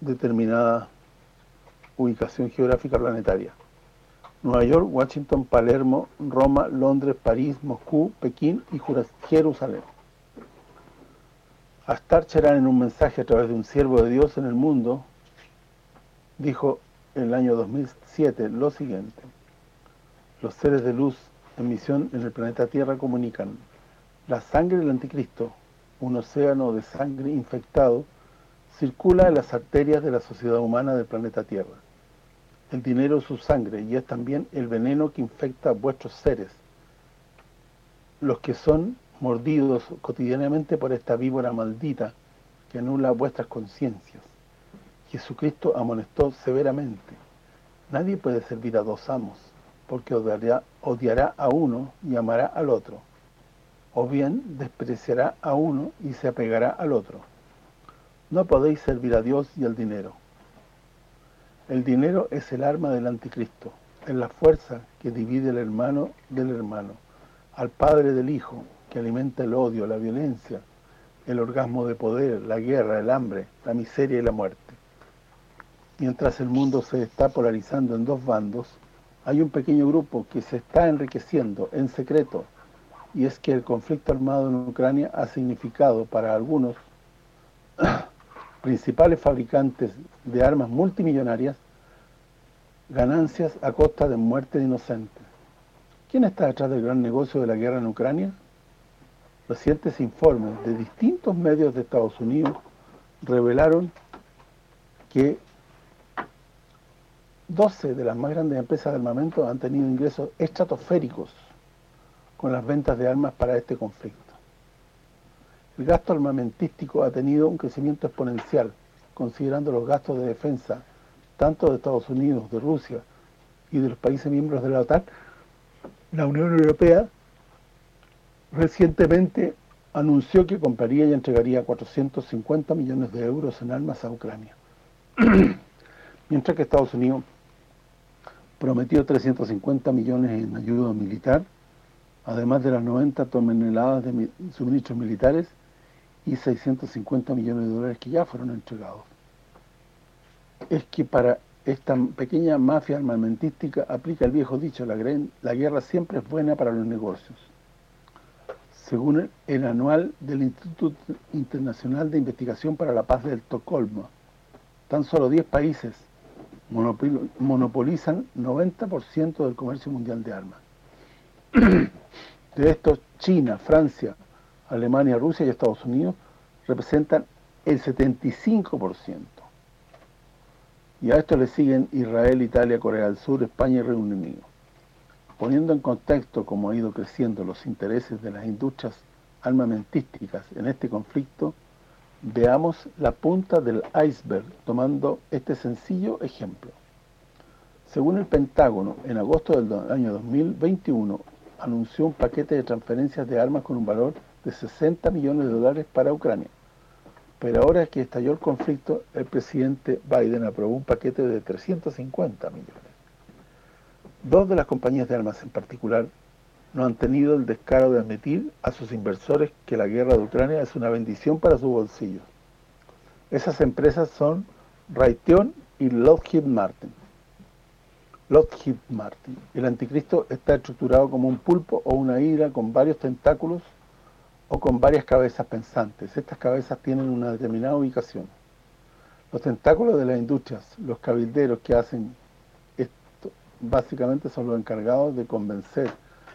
S1: determinada ubicación geográfica planetaria. Nueva York, Washington, Palermo, Roma, Londres, París, Moscú, Pekín y Jerusalén. Astar Cherán en un mensaje a través de un siervo de Dios en el mundo dijo en el año 2007 lo siguiente los seres de luz en misión en el planeta Tierra comunican la sangre del anticristo un océano de sangre infectado circula en las arterias de la sociedad humana del planeta Tierra el dinero es su sangre y es también el veneno que infecta a vuestros seres, los que son mordidos cotidianamente por esta víbora maldita que anula vuestras conciencias. Jesucristo amonestó severamente, nadie puede servir a dos amos, porque odiará, odiará a uno y amará al otro, o bien despreciará a uno y se apegará al otro. No podéis servir a Dios y al dinero. El dinero es el arma del anticristo, es la fuerza que divide el hermano del hermano, al padre del hijo, que alimenta el odio, la violencia, el orgasmo de poder, la guerra, el hambre, la miseria y la muerte. Mientras el mundo se está polarizando en dos bandos, hay un pequeño grupo que se está enriqueciendo en secreto, y es que el conflicto armado en Ucrania ha significado para algunos principales fabricantes de armas multimillonarias ganancias a costa de muerte de inocentes. ¿Quién está detrás del gran negocio de la guerra en Ucrania? Recientes informes de distintos medios de Estados Unidos revelaron que 12 de las más grandes empresas de armamento han tenido ingresos estratosféricos con las ventas de armas para este conflicto. El gasto armamentístico ha tenido un crecimiento exponencial, considerando los gastos de defensa tanto de Estados Unidos, de Rusia y de los países miembros de la OTAN, la Unión Europea recientemente anunció que compraría y entregaría 450 millones de euros en armas a Ucrania. Mientras que Estados Unidos prometió 350 millones en ayuda militar además de las 90 toneladas de suministros militares y 650 millones de dólares que ya fueron entregados. Es que para esta pequeña mafia armamentística aplica el viejo dicho, la, la guerra siempre es buena para los negocios. Según el anual del Instituto Internacional de Investigación para la Paz de Estocolmo, tan solo 10 países monopolizan 90% del comercio mundial de armas. De estos, China, Francia, Alemania, Rusia y Estados Unidos representan el 75%. Y a esto le siguen Israel, Italia, Corea del Sur, España y Reino Unido. Poniendo en contexto cómo ha ido creciendo los intereses de las industrias armamentísticas en este conflicto, veamos la punta del iceberg tomando este sencillo ejemplo. Según el Pentágono, en agosto del año 2021 anunció un paquete de transferencias de armas con un valor de 60 millones de dólares para Ucrania. Pero ahora que estalló el conflicto, el presidente Biden aprobó un paquete de 350 millones. Dos de las compañías de armas en particular no han tenido el descaro de admitir a sus inversores que la guerra de Ucrania es una bendición para sus bolsillos. Esas empresas son Raytheon y Lockheed Martin. Lockheed Martin. El anticristo está estructurado como un pulpo o una hidra con varios tentáculos o con varias cabezas pensantes. Estas cabezas tienen una determinada ubicación. Los tentáculos de las industrias, los cabilderos que hacen esto, básicamente son los encargados de convencer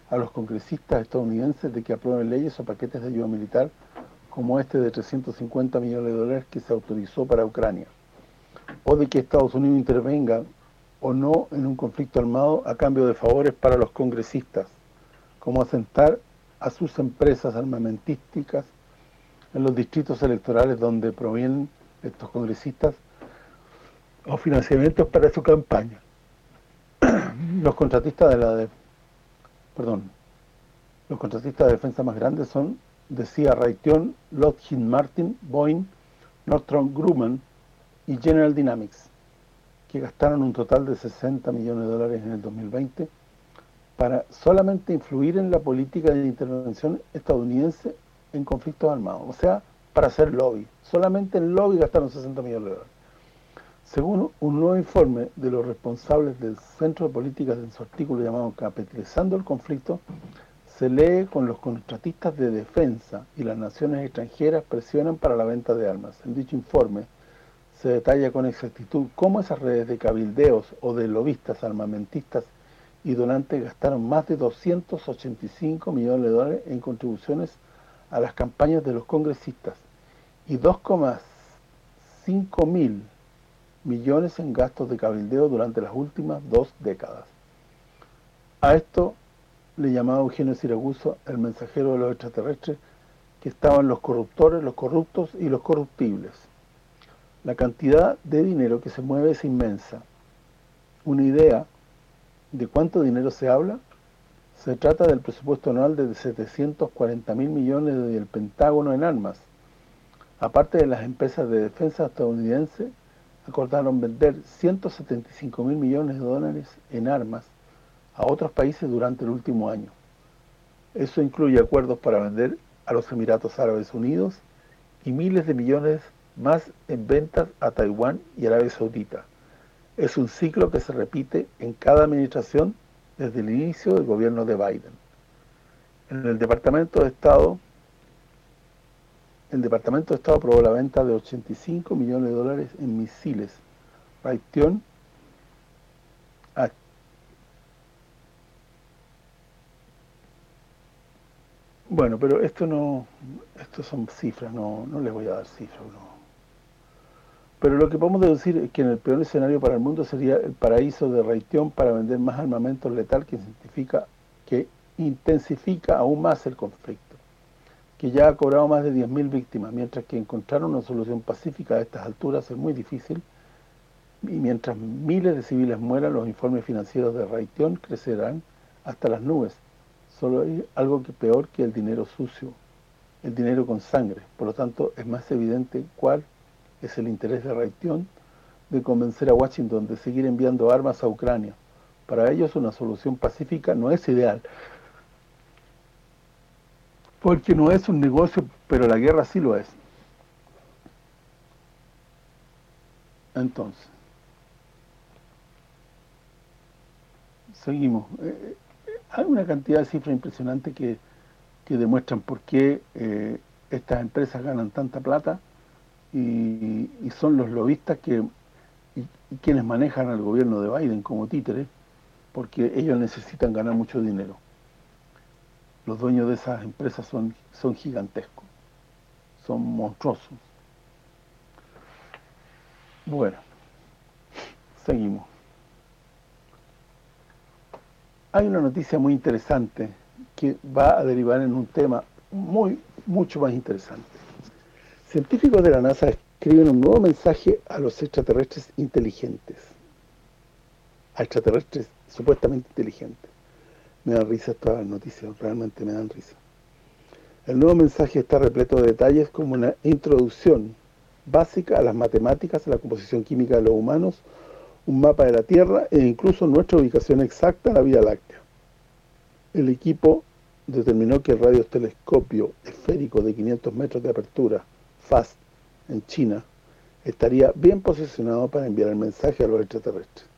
S1: a los congresistas estadounidenses de que aprueben leyes o paquetes de ayuda militar como este de 350 millones de dólares que se autorizó para Ucrania, o de que Estados Unidos intervenga o no en un conflicto armado a cambio de favores para los congresistas, como asentar a sus empresas armamentísticas en los distritos electorales donde provienen estos congresistas o financiamientos para su campaña. Los contratistas de la de, perdón, los contratistas de defensa más grandes son, decía Raytheon, Lockheed Martin, Boeing, Northrop Grumman y General Dynamics, que gastaron un total de 60 millones de dólares en el 2020 para solamente influir en la política de intervención estadounidense en conflictos armados, o sea, para hacer lobby. Solamente en lobby gastaron 60 millones de dólares. Según un nuevo informe de los responsables del Centro de Políticas en su artículo llamado Capitalizando el Conflicto, se lee con los contratistas de defensa y las naciones extranjeras presionan para la venta de armas. En dicho informe se detalla con exactitud cómo esas redes de cabildeos o de lobistas armamentistas y donantes gastaron más de 285 millones de dólares en contribuciones a las campañas de los congresistas y 2,5 mil millones en gastos de cabildeo durante las últimas dos décadas. A esto le llamaba Eugenio Siraguso el mensajero de los extraterrestres, que estaban los corruptores, los corruptos y los corruptibles. La cantidad de dinero que se mueve es inmensa. Una idea ¿De cuánto dinero se habla? Se trata del presupuesto anual de 740 mil millones del Pentágono en armas. Aparte de las empresas de defensa estadounidenses, acordaron vender 175 mil millones de dólares en armas a otros países durante el último año. Eso incluye acuerdos para vender a los Emiratos Árabes Unidos y miles de millones más en ventas a Taiwán y Arabia Saudita es un ciclo que se repite en cada administración desde el inicio del gobierno de Biden. En el Departamento de Estado, el Departamento de Estado aprobó la venta de 85 millones de dólares en misiles Raytheon Bueno, pero esto no, esto son cifras, no, no les voy a dar cifras. Pero lo que podemos deducir es que en el peor escenario para el mundo sería el paraíso de Raytheon para vender más armamento letal que, que intensifica aún más el conflicto, que ya ha cobrado más de 10.000 víctimas, mientras que encontrar una solución pacífica a estas alturas es muy difícil, y mientras miles de civiles mueran, los informes financieros de Raytheon crecerán hasta las nubes. Solo hay algo peor que el dinero sucio, el dinero con sangre. Por lo tanto, es más evidente cuál es el interés de Raytheon de convencer a Washington de seguir enviando armas a Ucrania. Para ellos una solución pacífica no es ideal. Porque no es un negocio, pero la guerra sí lo es. Entonces, seguimos. Eh, eh, hay una cantidad de cifras impresionantes que, demuestran por qué eh, estas empresas ganan tanta plata y, son los lobistas que quienes manejan al gobierno de Biden como títeres porque ellos necesitan ganar mucho dinero. Los dueños de esas empresas son, son gigantescos, son monstruosos. Bueno, seguimos. Hay una noticia muy interesante que va a derivar en un tema muy mucho más interesante. Científicos de la NASA escriben un nuevo mensaje a los extraterrestres inteligentes. A extraterrestres supuestamente inteligentes. Me dan risa las noticias, realmente me dan risa. El nuevo mensaje está repleto de detalles como una introducción básica a las matemáticas, a la composición química de los humanos, un mapa de la Tierra e incluso nuestra ubicación exacta en la Vía Láctea. El equipo determinó que el radiotelescopio esférico de 500 metros de apertura, FAST, en China, estaría bien posicionado para enviar el mensaje a los extraterrestres.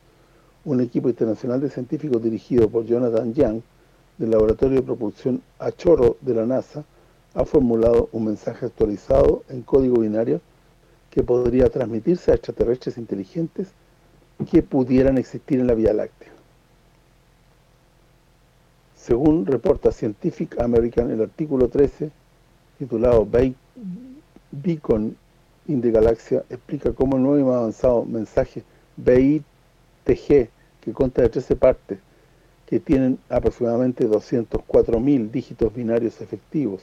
S1: Un equipo internacional de científicos dirigido por Jonathan Yang, del Laboratorio de Propulsión a Chorro de la NASA, ha formulado un mensaje actualizado en código binario que podría transmitirse a extraterrestres inteligentes que pudieran existir en la Vía Láctea. Según reporta Scientific American, el artículo 13, titulado Beacon in the Galaxia, explica cómo el nuevo y más avanzado mensaje BITG, que consta de 13 partes, que tienen aproximadamente 204.000 dígitos binarios efectivos,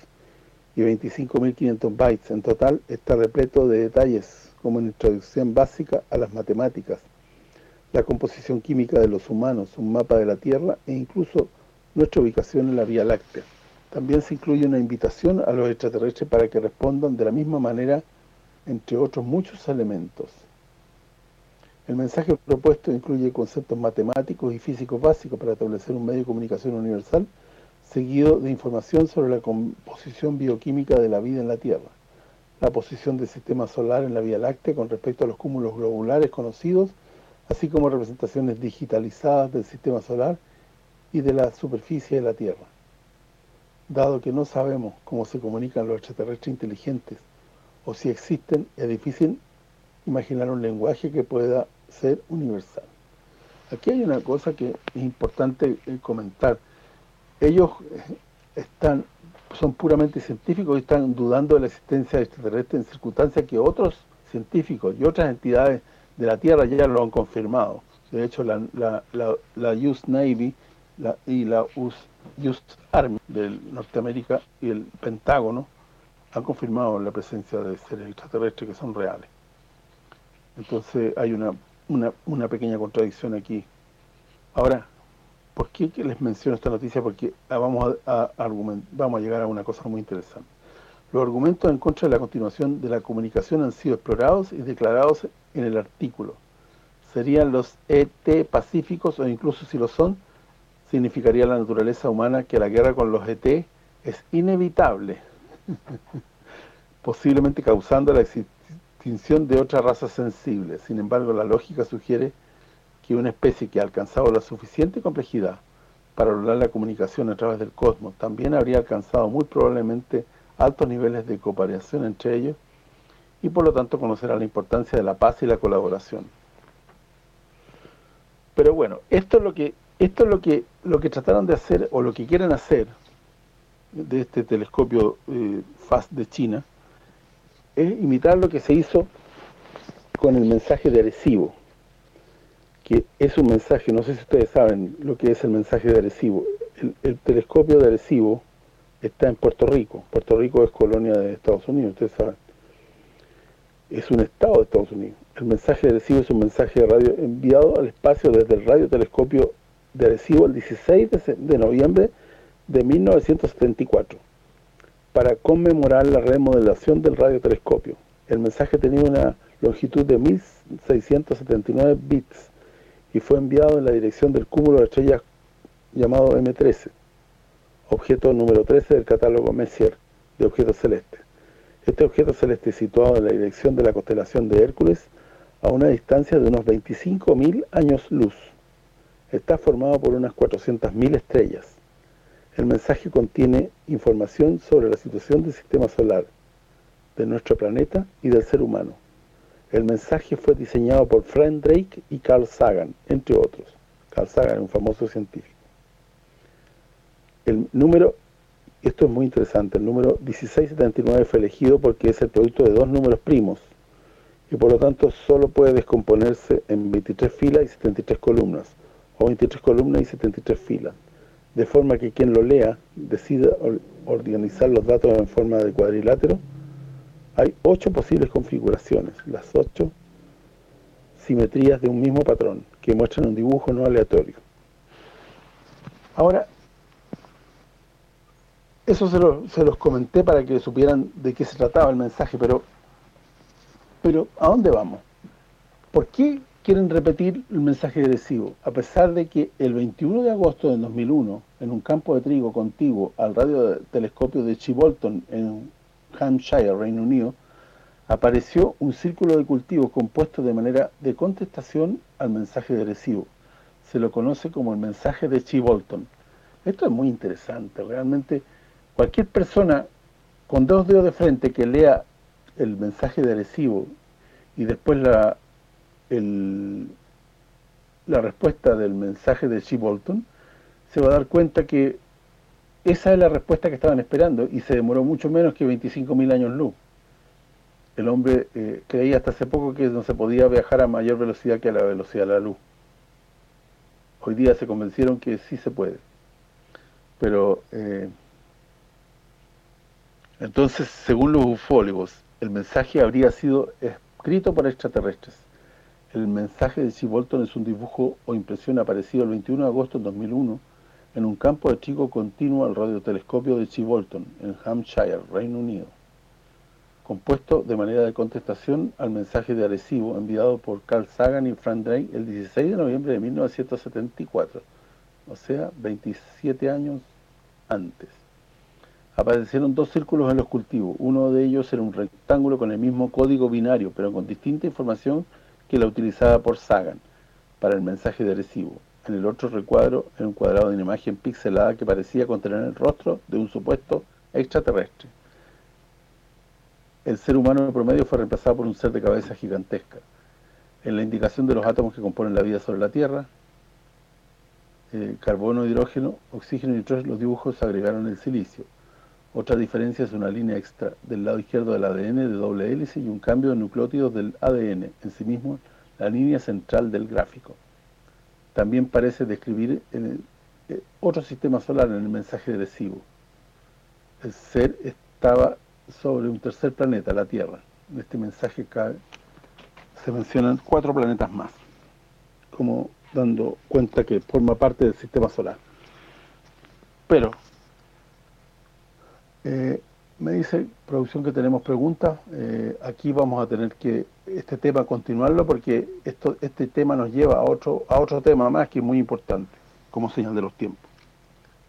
S1: y 25.500 bytes. En total está repleto de detalles como una introducción básica a las matemáticas, la composición química de los humanos, un mapa de la Tierra e incluso nuestra ubicación en la Vía Láctea. También se incluye una invitación a los extraterrestres para que respondan de la misma manera, entre otros muchos elementos. El mensaje propuesto incluye conceptos matemáticos y físicos básicos para establecer un medio de comunicación universal seguido de información sobre la composición bioquímica de la vida en la Tierra, la posición del sistema solar en la Vía Láctea con respecto a los cúmulos globulares conocidos, así como representaciones digitalizadas del sistema solar y de la superficie de la Tierra. Dado que no sabemos cómo se comunican los extraterrestres inteligentes o si existen, es difícil imaginar un lenguaje que pueda ser universal. Aquí hay una cosa que es importante eh, comentar ellos eh, están son puramente científicos y están dudando de la existencia extraterrestre en circunstancias que otros científicos y otras entidades de la Tierra ya lo han confirmado. De hecho, la, US Navy y la US, US Army de Norteamérica y el Pentágono han confirmado la presencia de seres extraterrestres que son reales. Entonces hay una, una, una pequeña contradicción aquí. Ahora, ¿Por qué les menciono esta noticia? Porque vamos a, vamos a llegar a una cosa muy interesante. Los argumentos en contra de la continuación de la comunicación han sido explorados y declarados en el artículo. ¿Serían los ET pacíficos o incluso si lo son, significaría la naturaleza humana que la guerra con los ET es inevitable, posiblemente causando la extinción de otra raza sensible. Sin embargo, la lógica sugiere que una especie que ha alcanzado la suficiente complejidad para lograr la comunicación a través del cosmos también habría alcanzado muy probablemente altos niveles de cooperación entre ellos y por lo tanto conocerá la importancia de la paz y la colaboración. Pero bueno, esto es lo que esto es lo que lo que trataron de hacer o lo que quieren hacer de este telescopio eh, FAST de China es imitar lo que se hizo con el mensaje de Arecibo que es un mensaje, no sé si ustedes saben lo que es el mensaje de Arecibo. El, telescopio de Arecibo está en Puerto Rico. Puerto Rico es colonia de Estados Unidos, ustedes saben. Es un estado de Estados Unidos. El mensaje de Arecibo es un mensaje de radio enviado al espacio desde el radiotelescopio de Arecibo el 16 de, de noviembre de 1974 para conmemorar la remodelación del radiotelescopio. El mensaje tenía una longitud de 1679 bits y fue enviado en la dirección del cúmulo de estrellas llamado M13. objeto número 13 del catálogo Messier de objetos celestes. Este objeto celeste situado en la dirección de la constelación de Hércules a una distancia de unos 25.000 años luz. Está formado por unas 400.000 estrellas. El mensaje contiene información sobre la situación del sistema solar, de nuestro planeta y del ser humano. El mensaje fue diseñado por Frank Drake y Carl Sagan, entre otros. Carl Sagan, un famoso científico. El número, esto es muy interesante, el número 1679 fue elegido porque es el producto de dos números primos y por lo tanto solo puede descomponerse en 23 filas y 73 columnas, o 23 columnas y 73 filas, de forma que quien lo lea decida organizar los datos en forma de cuadrilátero hay ocho posibles configuraciones, las ocho simetrías de un mismo patrón, que muestran un dibujo no aleatorio. Ahora, eso se, los comenté para que supieran de qué se trataba el mensaje, pero pero ¿a dónde vamos? ¿Por qué quieren repetir el mensaje agresivo? A pesar de que el 21 de agosto de 2001, en un campo de trigo contiguo al radiotelescopio de Chibolton en Hampshire, Reino Unido, apareció un círculo de cultivo compuesto de manera de contestación al mensaje agresivo. Se lo conoce como el mensaje de Chibolton. Esto es muy interesante, realmente cualquier persona con dos dedos de frente que lea el mensaje de agresivo y después la la respuesta del mensaje de Chibolton, se va a dar cuenta que esa es la respuesta que estaban esperando y se demoró mucho menos que 25.000 años luz. El hombre eh, creía hasta hace poco que no se podía viajar a mayor velocidad que a la velocidad de la luz. Hoy día se convencieron que sí se puede. Pero, eh, entonces, según los ufólogos, el mensaje habría sido escrito por extraterrestres. El mensaje de Chibolton es un dibujo o impresión aparecido el 21 de agosto de 2001 en un campo de trigo continuo al radiotelescopio de Chibolton, en Hampshire, Reino Unido, compuesto de manera de contestación al mensaje de adhesivo enviado por Carl Sagan y Frank Drake el 16 de noviembre de 1974, o sea, 27 años antes. Aparecieron dos círculos en los cultivos, uno de ellos era un rectángulo con el mismo código binario, pero con distinta información que la utilizada por Sagan para el mensaje de en el otro recuadro en un cuadrado de una imagen pixelada que parecía contener el rostro de un supuesto extraterrestre. El ser humano promedio fue reemplazado por un ser de cabeza gigantesca. En la indicación de los átomos que componen la vida sobre la Tierra, eh, carbono, hidrógeno, oxígeno y nitrógeno, los dibujos agregaron el silicio. Otra diferencia es una línea extra del lado izquierdo del ADN de doble hélice y un cambio de nucleótidos del ADN, en sí mismo la línea central del gráfico también parece describir eh, otro sistema solar en el mensaje agresivo. El ser estaba sobre un tercer planeta, la Tierra. En este mensaje se mencionan cuatro planetas más, como dando cuenta que forma parte del sistema solar. Pero, eh, me dice producción que tenemos preguntas. Eh, aquí vamos a tener que este tema continuarlo porque esto este tema nos lleva a otro a otro tema más que es muy importante, como señal de los tiempos.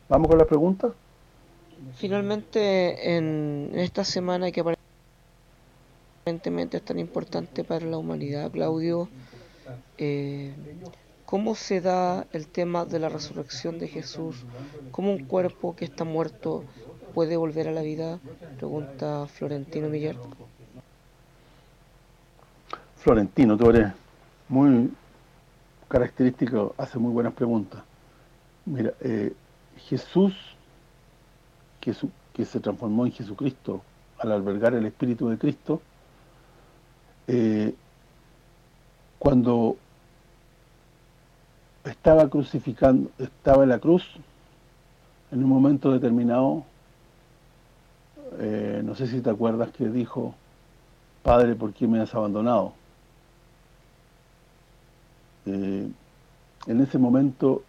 S1: ¿Vamos con las preguntas?
S3: Finalmente, en esta semana que aparentemente es tan importante para la humanidad, Claudio, eh, ¿cómo se da el tema de la resurrección de Jesús? ¿Cómo un cuerpo que está muerto puede volver a la vida? Pregunta Florentino Miller.
S1: Florentino, tú eres muy característico, hace muy buenas preguntas. Mira, eh, Jesús, que, que se transformó en Jesucristo al albergar el Espíritu de Cristo, eh, cuando estaba crucificando, estaba en la cruz, en un momento determinado eh, no sé si te acuerdas que dijo, Padre, ¿por qué me has abandonado? Eh, en ese momento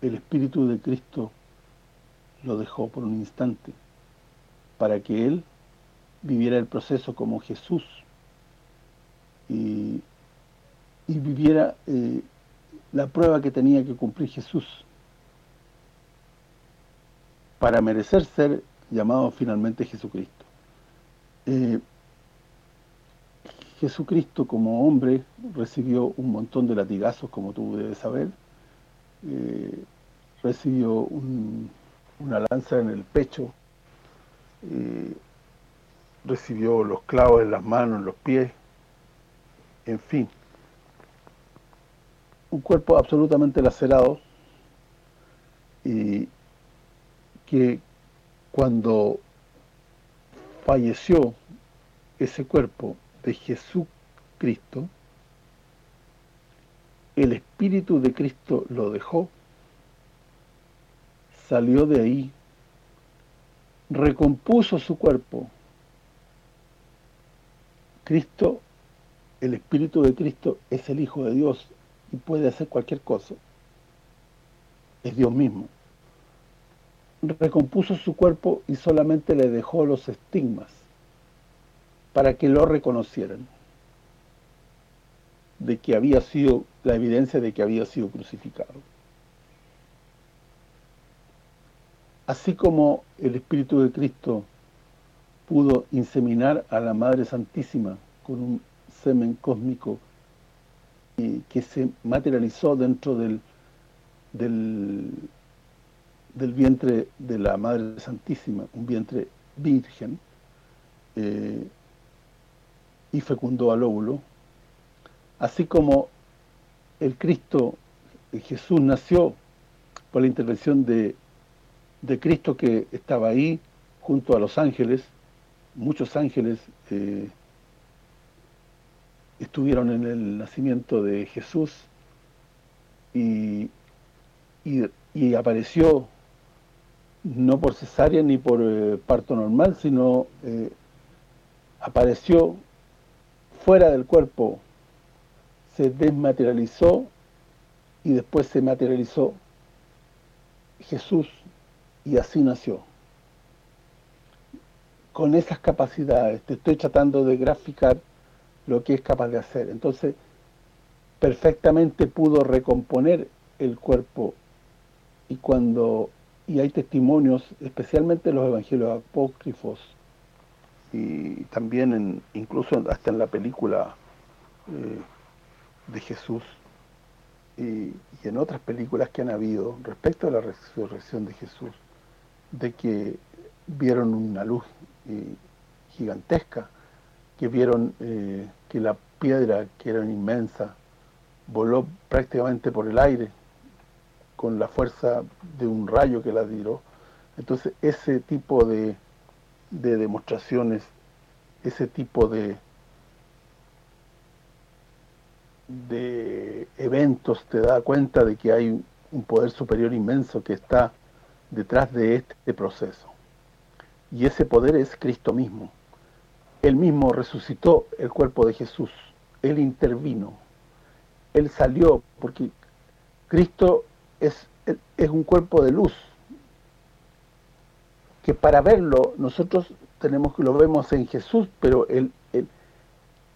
S1: el Espíritu de Cristo lo dejó por un instante para que Él viviera el proceso como Jesús y, viviera eh, la prueba que tenía que cumplir Jesús para merecer ser llamado finalmente Jesucristo. Eh, Jesucristo como hombre recibió un montón de latigazos, como tú debes saber. Eh, recibió una lanza en el pecho, eh, recibió los clavos en las manos, en los pies, en fin. Un cuerpo absolutamente lacerado y que cuando falleció ese cuerpo de Jesucristo, el Espíritu de Cristo lo dejó, salió de ahí, recompuso su cuerpo. Cristo, el Espíritu de Cristo es el Hijo de Dios y puede hacer cualquier cosa. Es Dios mismo. Recompuso su cuerpo y solamente le dejó los estigmas para que lo reconocieran de que había sido la evidencia de que había sido crucificado. Así como el Espíritu de Cristo pudo inseminar a la Madre Santísima con un semen cósmico y que se materializó dentro del, del, del vientre de la Madre Santísima, un vientre virgen, eh, y fecundó al óvulo, así como el Cristo, Jesús nació por la intervención de, Cristo que estaba ahí junto a los ángeles, muchos ángeles eh, estuvieron en el nacimiento de Jesús y, y, apareció no por cesárea ni por eh, parto normal, sino eh, apareció fuera del cuerpo se desmaterializó y después se materializó Jesús y así nació. Con esas capacidades, te estoy tratando de graficar lo que es capaz de hacer. Entonces, perfectamente pudo recomponer el cuerpo y cuando y hay testimonios, especialmente los evangelios apócrifos, y también en, incluso hasta en la película eh, de Jesús y, en otras películas que han habido respecto a la resurrección de Jesús, de que vieron una luz eh, gigantesca, que vieron eh, que la piedra, que era inmensa, voló prácticamente por el aire con la fuerza de un rayo que la tiró. Entonces ese tipo de de demostraciones, ese tipo de de eventos te da cuenta de que hay un poder superior inmenso que está detrás de este proceso. Y ese poder es Cristo mismo. Él mismo resucitó el cuerpo de Jesús. Él intervino. Él salió, porque Cristo es, es un cuerpo de luz, que para verlo nosotros tenemos que lo vemos en Jesús, pero el,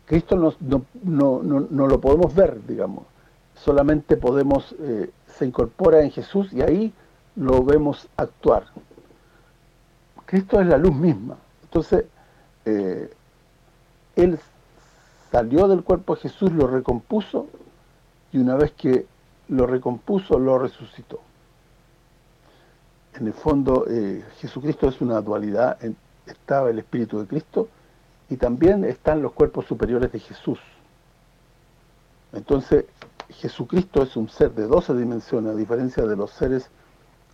S1: Cristo no, no, no, lo podemos ver, digamos. Solamente podemos, eh, se incorpora en Jesús y ahí lo vemos actuar. Cristo es la luz misma. Entonces, eh, Él salió del cuerpo de Jesús, lo recompuso, y una vez que lo recompuso, lo resucitó en el fondo eh, Jesucristo es una dualidad, estaba el Espíritu de Cristo y también están los cuerpos superiores de Jesús. Entonces, Jesucristo es un ser de 12 dimensiones, a diferencia de los seres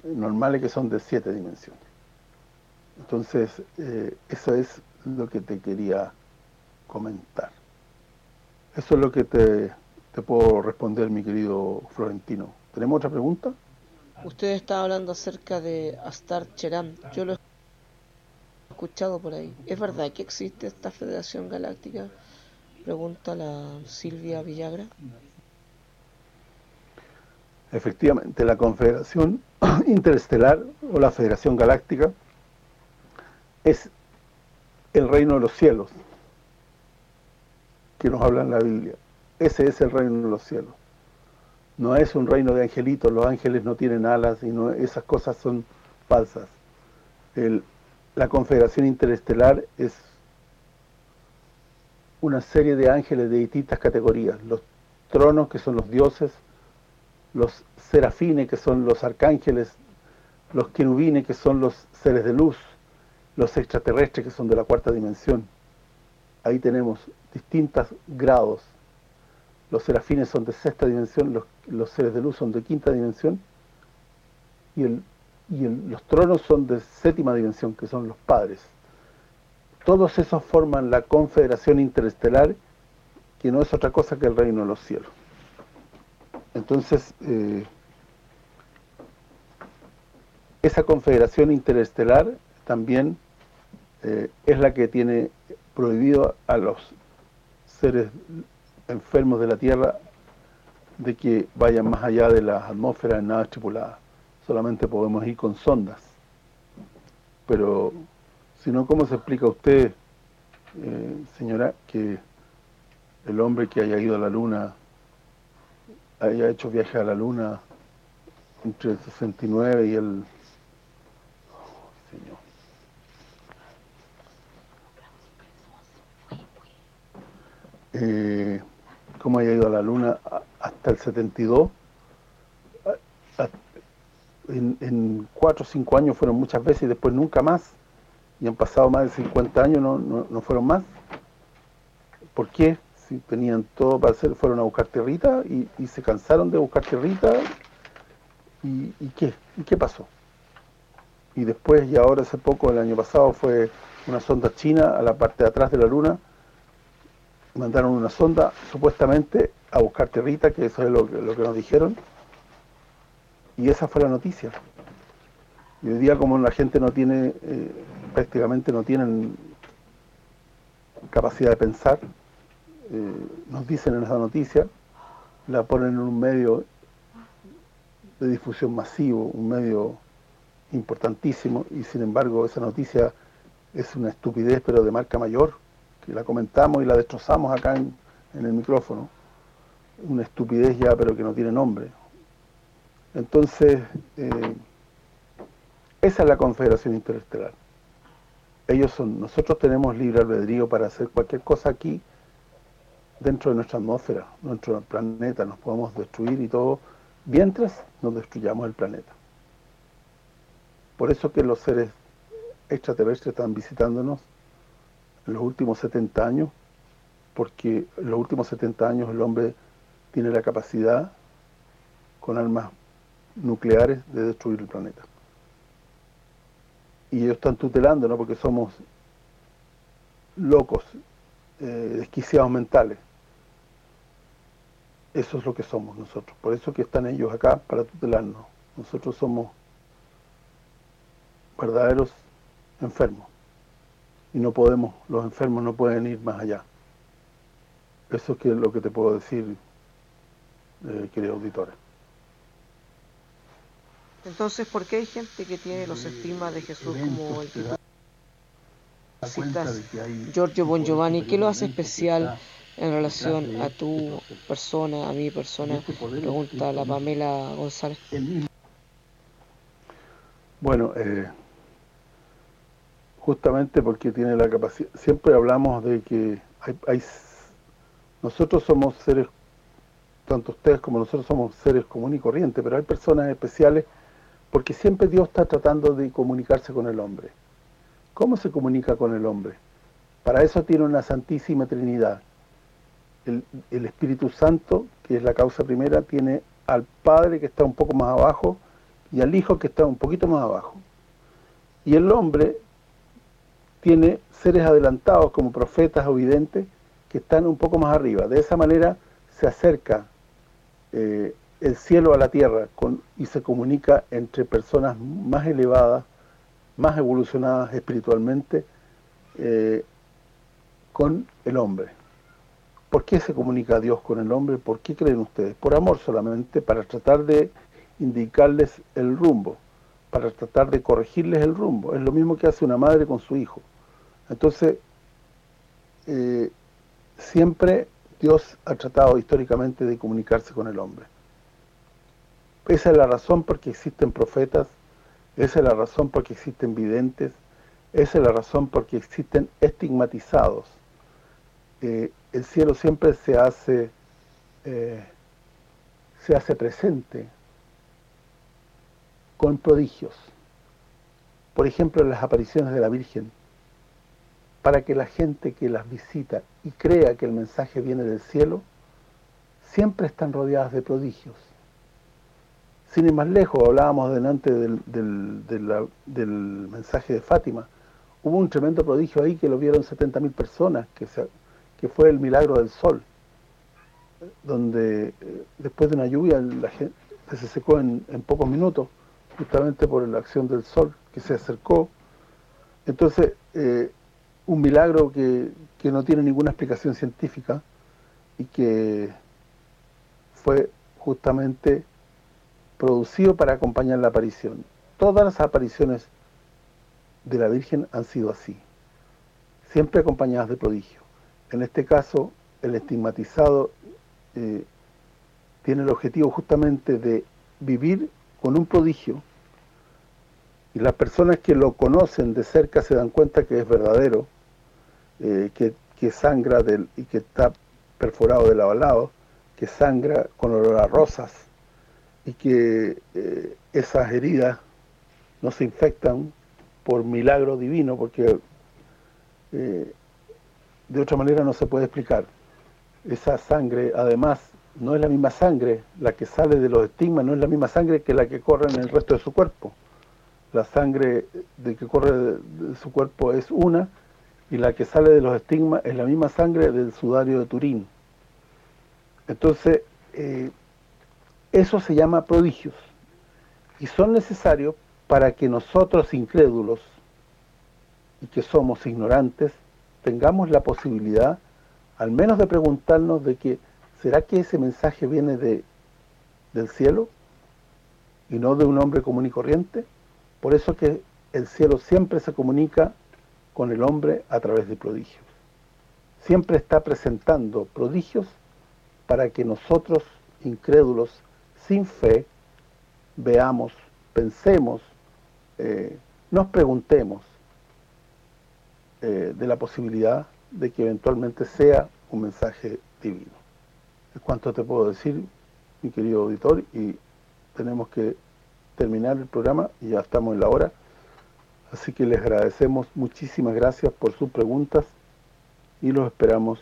S1: normales que son de 7 dimensiones. Entonces, eh, eso es lo que te quería comentar. Eso es lo que te, te puedo responder, mi querido Florentino. ¿Tenemos otra pregunta?
S3: Usted está hablando acerca de Astar Cheram. Yo lo he escuchado por ahí. ¿Es verdad que existe esta Federación Galáctica? Pregunta la Silvia Villagra.
S1: Efectivamente, la Confederación Interestelar o la Federación Galáctica es el reino de los cielos que nos habla en la Biblia. Ese es el reino de los cielos no es un reino de angelitos, los ángeles no tienen alas y esas cosas son falsas. la confederación interestelar es una serie de ángeles de distintas categorías, los tronos que son los dioses, los serafines que son los arcángeles, los querubines que son los seres de luz, los extraterrestres que son de la cuarta dimensión. Ahí tenemos distintos grados. Los serafines son de sexta dimensión, los, seres de luz son de quinta dimensión y, los tronos son de séptima dimensión, que son los padres. Todos esos forman la confederación interestelar, que no es otra cosa que el reino de los cielos. Entonces, eh, esa confederación interestelar también eh, es la que tiene prohibido a los seres enfermos de la Tierra de que vayan más allá de las atmósferas en naves tripuladas. Solamente podemos ir con sondas. Pero, si no, ¿cómo se explica usted, eh, señora, que el hombre que haya ido a la Luna, haya hecho viaje a la Luna entre el 69 y el... señor. Eh, cómo haya ido a la Luna hasta el 72, en, en cuatro o cinco años fueron muchas veces y después nunca más, y han pasado más de 50 años, no, no, fueron más. ¿Por qué? Si tenían todo para hacer, fueron a buscar tierrita y, se cansaron de buscar tierrita, ¿y, ¿y qué? ¿Y qué pasó? Y después, y ahora hace poco, el año pasado, fue una sonda china a la parte de atrás de la Luna, mandaron una sonda supuestamente a buscar tierrita, que eso es lo lo que nos dijeron, y esa fue la noticia. Y hoy día como la gente no tiene, eh, prácticamente no tienen capacidad de pensar, eh, nos dicen en esa noticia, la ponen en un medio de difusión masivo, un medio importantísimo, y sin embargo esa noticia es una estupidez pero de marca mayor, que la comentamos y la destrozamos acá en, el micrófono, una estupidez ya pero que no tiene nombre. Entonces, eh, esa es la Confederación Interestelar. Ellos son, nosotros tenemos libre albedrío para hacer cualquier cosa aquí dentro de nuestra atmósfera, nuestro planeta, nos podemos destruir y todo, mientras nos destruyamos el planeta. Por eso que los seres extraterrestres están visitándonos en los últimos 70 años, porque en los últimos 70 años el hombre tiene la capacidad, con armas nucleares, de destruir el planeta. Y ellos están tutelando, ¿no? Porque somos locos, eh, desquiciados mentales. Eso es lo que somos nosotros. Por eso que están ellos acá, para tutelarnos. Nosotros somos verdaderos enfermos y no podemos, los enfermos no pueden ir más allá. Eso es lo que te puedo decir, eh, queridos auditores.
S3: Entonces, ¿por qué hay gente que tiene los estigmas de Jesús como el que citas Giorgio Bon Giovanni? ¿Qué lo hace especial en relación a tu persona, a mi persona? Pregunta la Pamela González.
S1: Bueno, eh, justamente porque tiene la capacidad, siempre hablamos de que hay, nosotros somos seres, tanto ustedes como nosotros somos seres comunes y corrientes, pero hay personas especiales porque siempre Dios está tratando de comunicarse con el hombre. ¿Cómo se comunica con el hombre? Para eso tiene una Santísima Trinidad. El, el Espíritu Santo, que es la causa primera, tiene al Padre que está un poco más abajo y al Hijo que está un poquito más abajo. Y el hombre tiene seres adelantados como profetas o videntes que están un poco más arriba. De esa manera se acerca eh, el cielo a la tierra y se comunica entre personas más elevadas, más evolucionadas espiritualmente, eh, con el hombre. ¿Por qué se comunica Dios con el hombre? ¿Por qué creen ustedes? Por amor solamente, para tratar de indicarles el rumbo, para tratar de corregirles el rumbo. Es lo mismo que hace una madre con su hijo. Entonces, eh, siempre Dios ha tratado históricamente de comunicarse con el hombre. Esa es la razón por qué existen profetas, Esa es la razón por que existen videntes, esa es la razón por que existen estigmatizados. Eh, el cielo siempre se hace eh, se hace presente con prodigios. Por ejemplo, las apariciones de la Virgen, para que la gente que las visita y crea que el mensaje viene del cielo, siempre están rodeadas de prodigios. Sin ir más lejos, hablábamos delante del, del, mensaje de Fátima, hubo un tremendo prodigio ahí que lo vieron 70.000 personas, que, que fue el milagro del sol, donde eh, después de una lluvia se secó en, en pocos minutos, justamente por la acción del sol que se acercó. Entonces, eh, un milagro que, que no tiene ninguna explicación científica y que fue justamente producido para acompañar la aparición. Todas las apariciones de la Virgen han sido así, siempre acompañadas de prodigio. En este caso, el estigmatizado eh, tiene el objetivo justamente de vivir con un prodigio y las personas que lo conocen de cerca se dan cuenta que es verdadero, eh, que, sangra del, y que está perforado de lado a lado, que sangra con olor a rosas y que eh, esas heridas no se infectan por milagro divino, porque de otra manera no se puede explicar esa sangre, además, no es la misma sangre, la que sale de los estigmas no es la misma sangre que la que corre en el resto de su cuerpo. La sangre de que corre de su cuerpo es una, y la que sale de los estigmas es la misma sangre del sudario de Turín. Entonces, eh, eso se llama prodigios, y son necesarios para que nosotros incrédulos, y que somos ignorantes, tengamos la posibilidad al menos de preguntarnos de que, ¿será que ese mensaje viene de del cielo y no de un hombre común y corriente? Por eso que el cielo siempre se comunica con el hombre a través de prodigios. Siempre está presentando prodigios para que nosotros, incrédulos, sin fe, veamos, pensemos, eh, nos preguntemos eh, de la posibilidad de que eventualmente sea un mensaje divino. Es cuanto te puedo decir, mi querido auditor, y tenemos que terminar el programa, y ya estamos en la hora, así que les agradecemos muchísimas gracias por sus preguntas, y los esperamos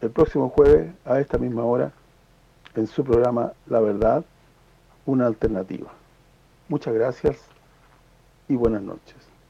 S1: el próximo jueves a esta misma hora en su programa La Verdad, una alternativa. Muchas gracias y buenas noches.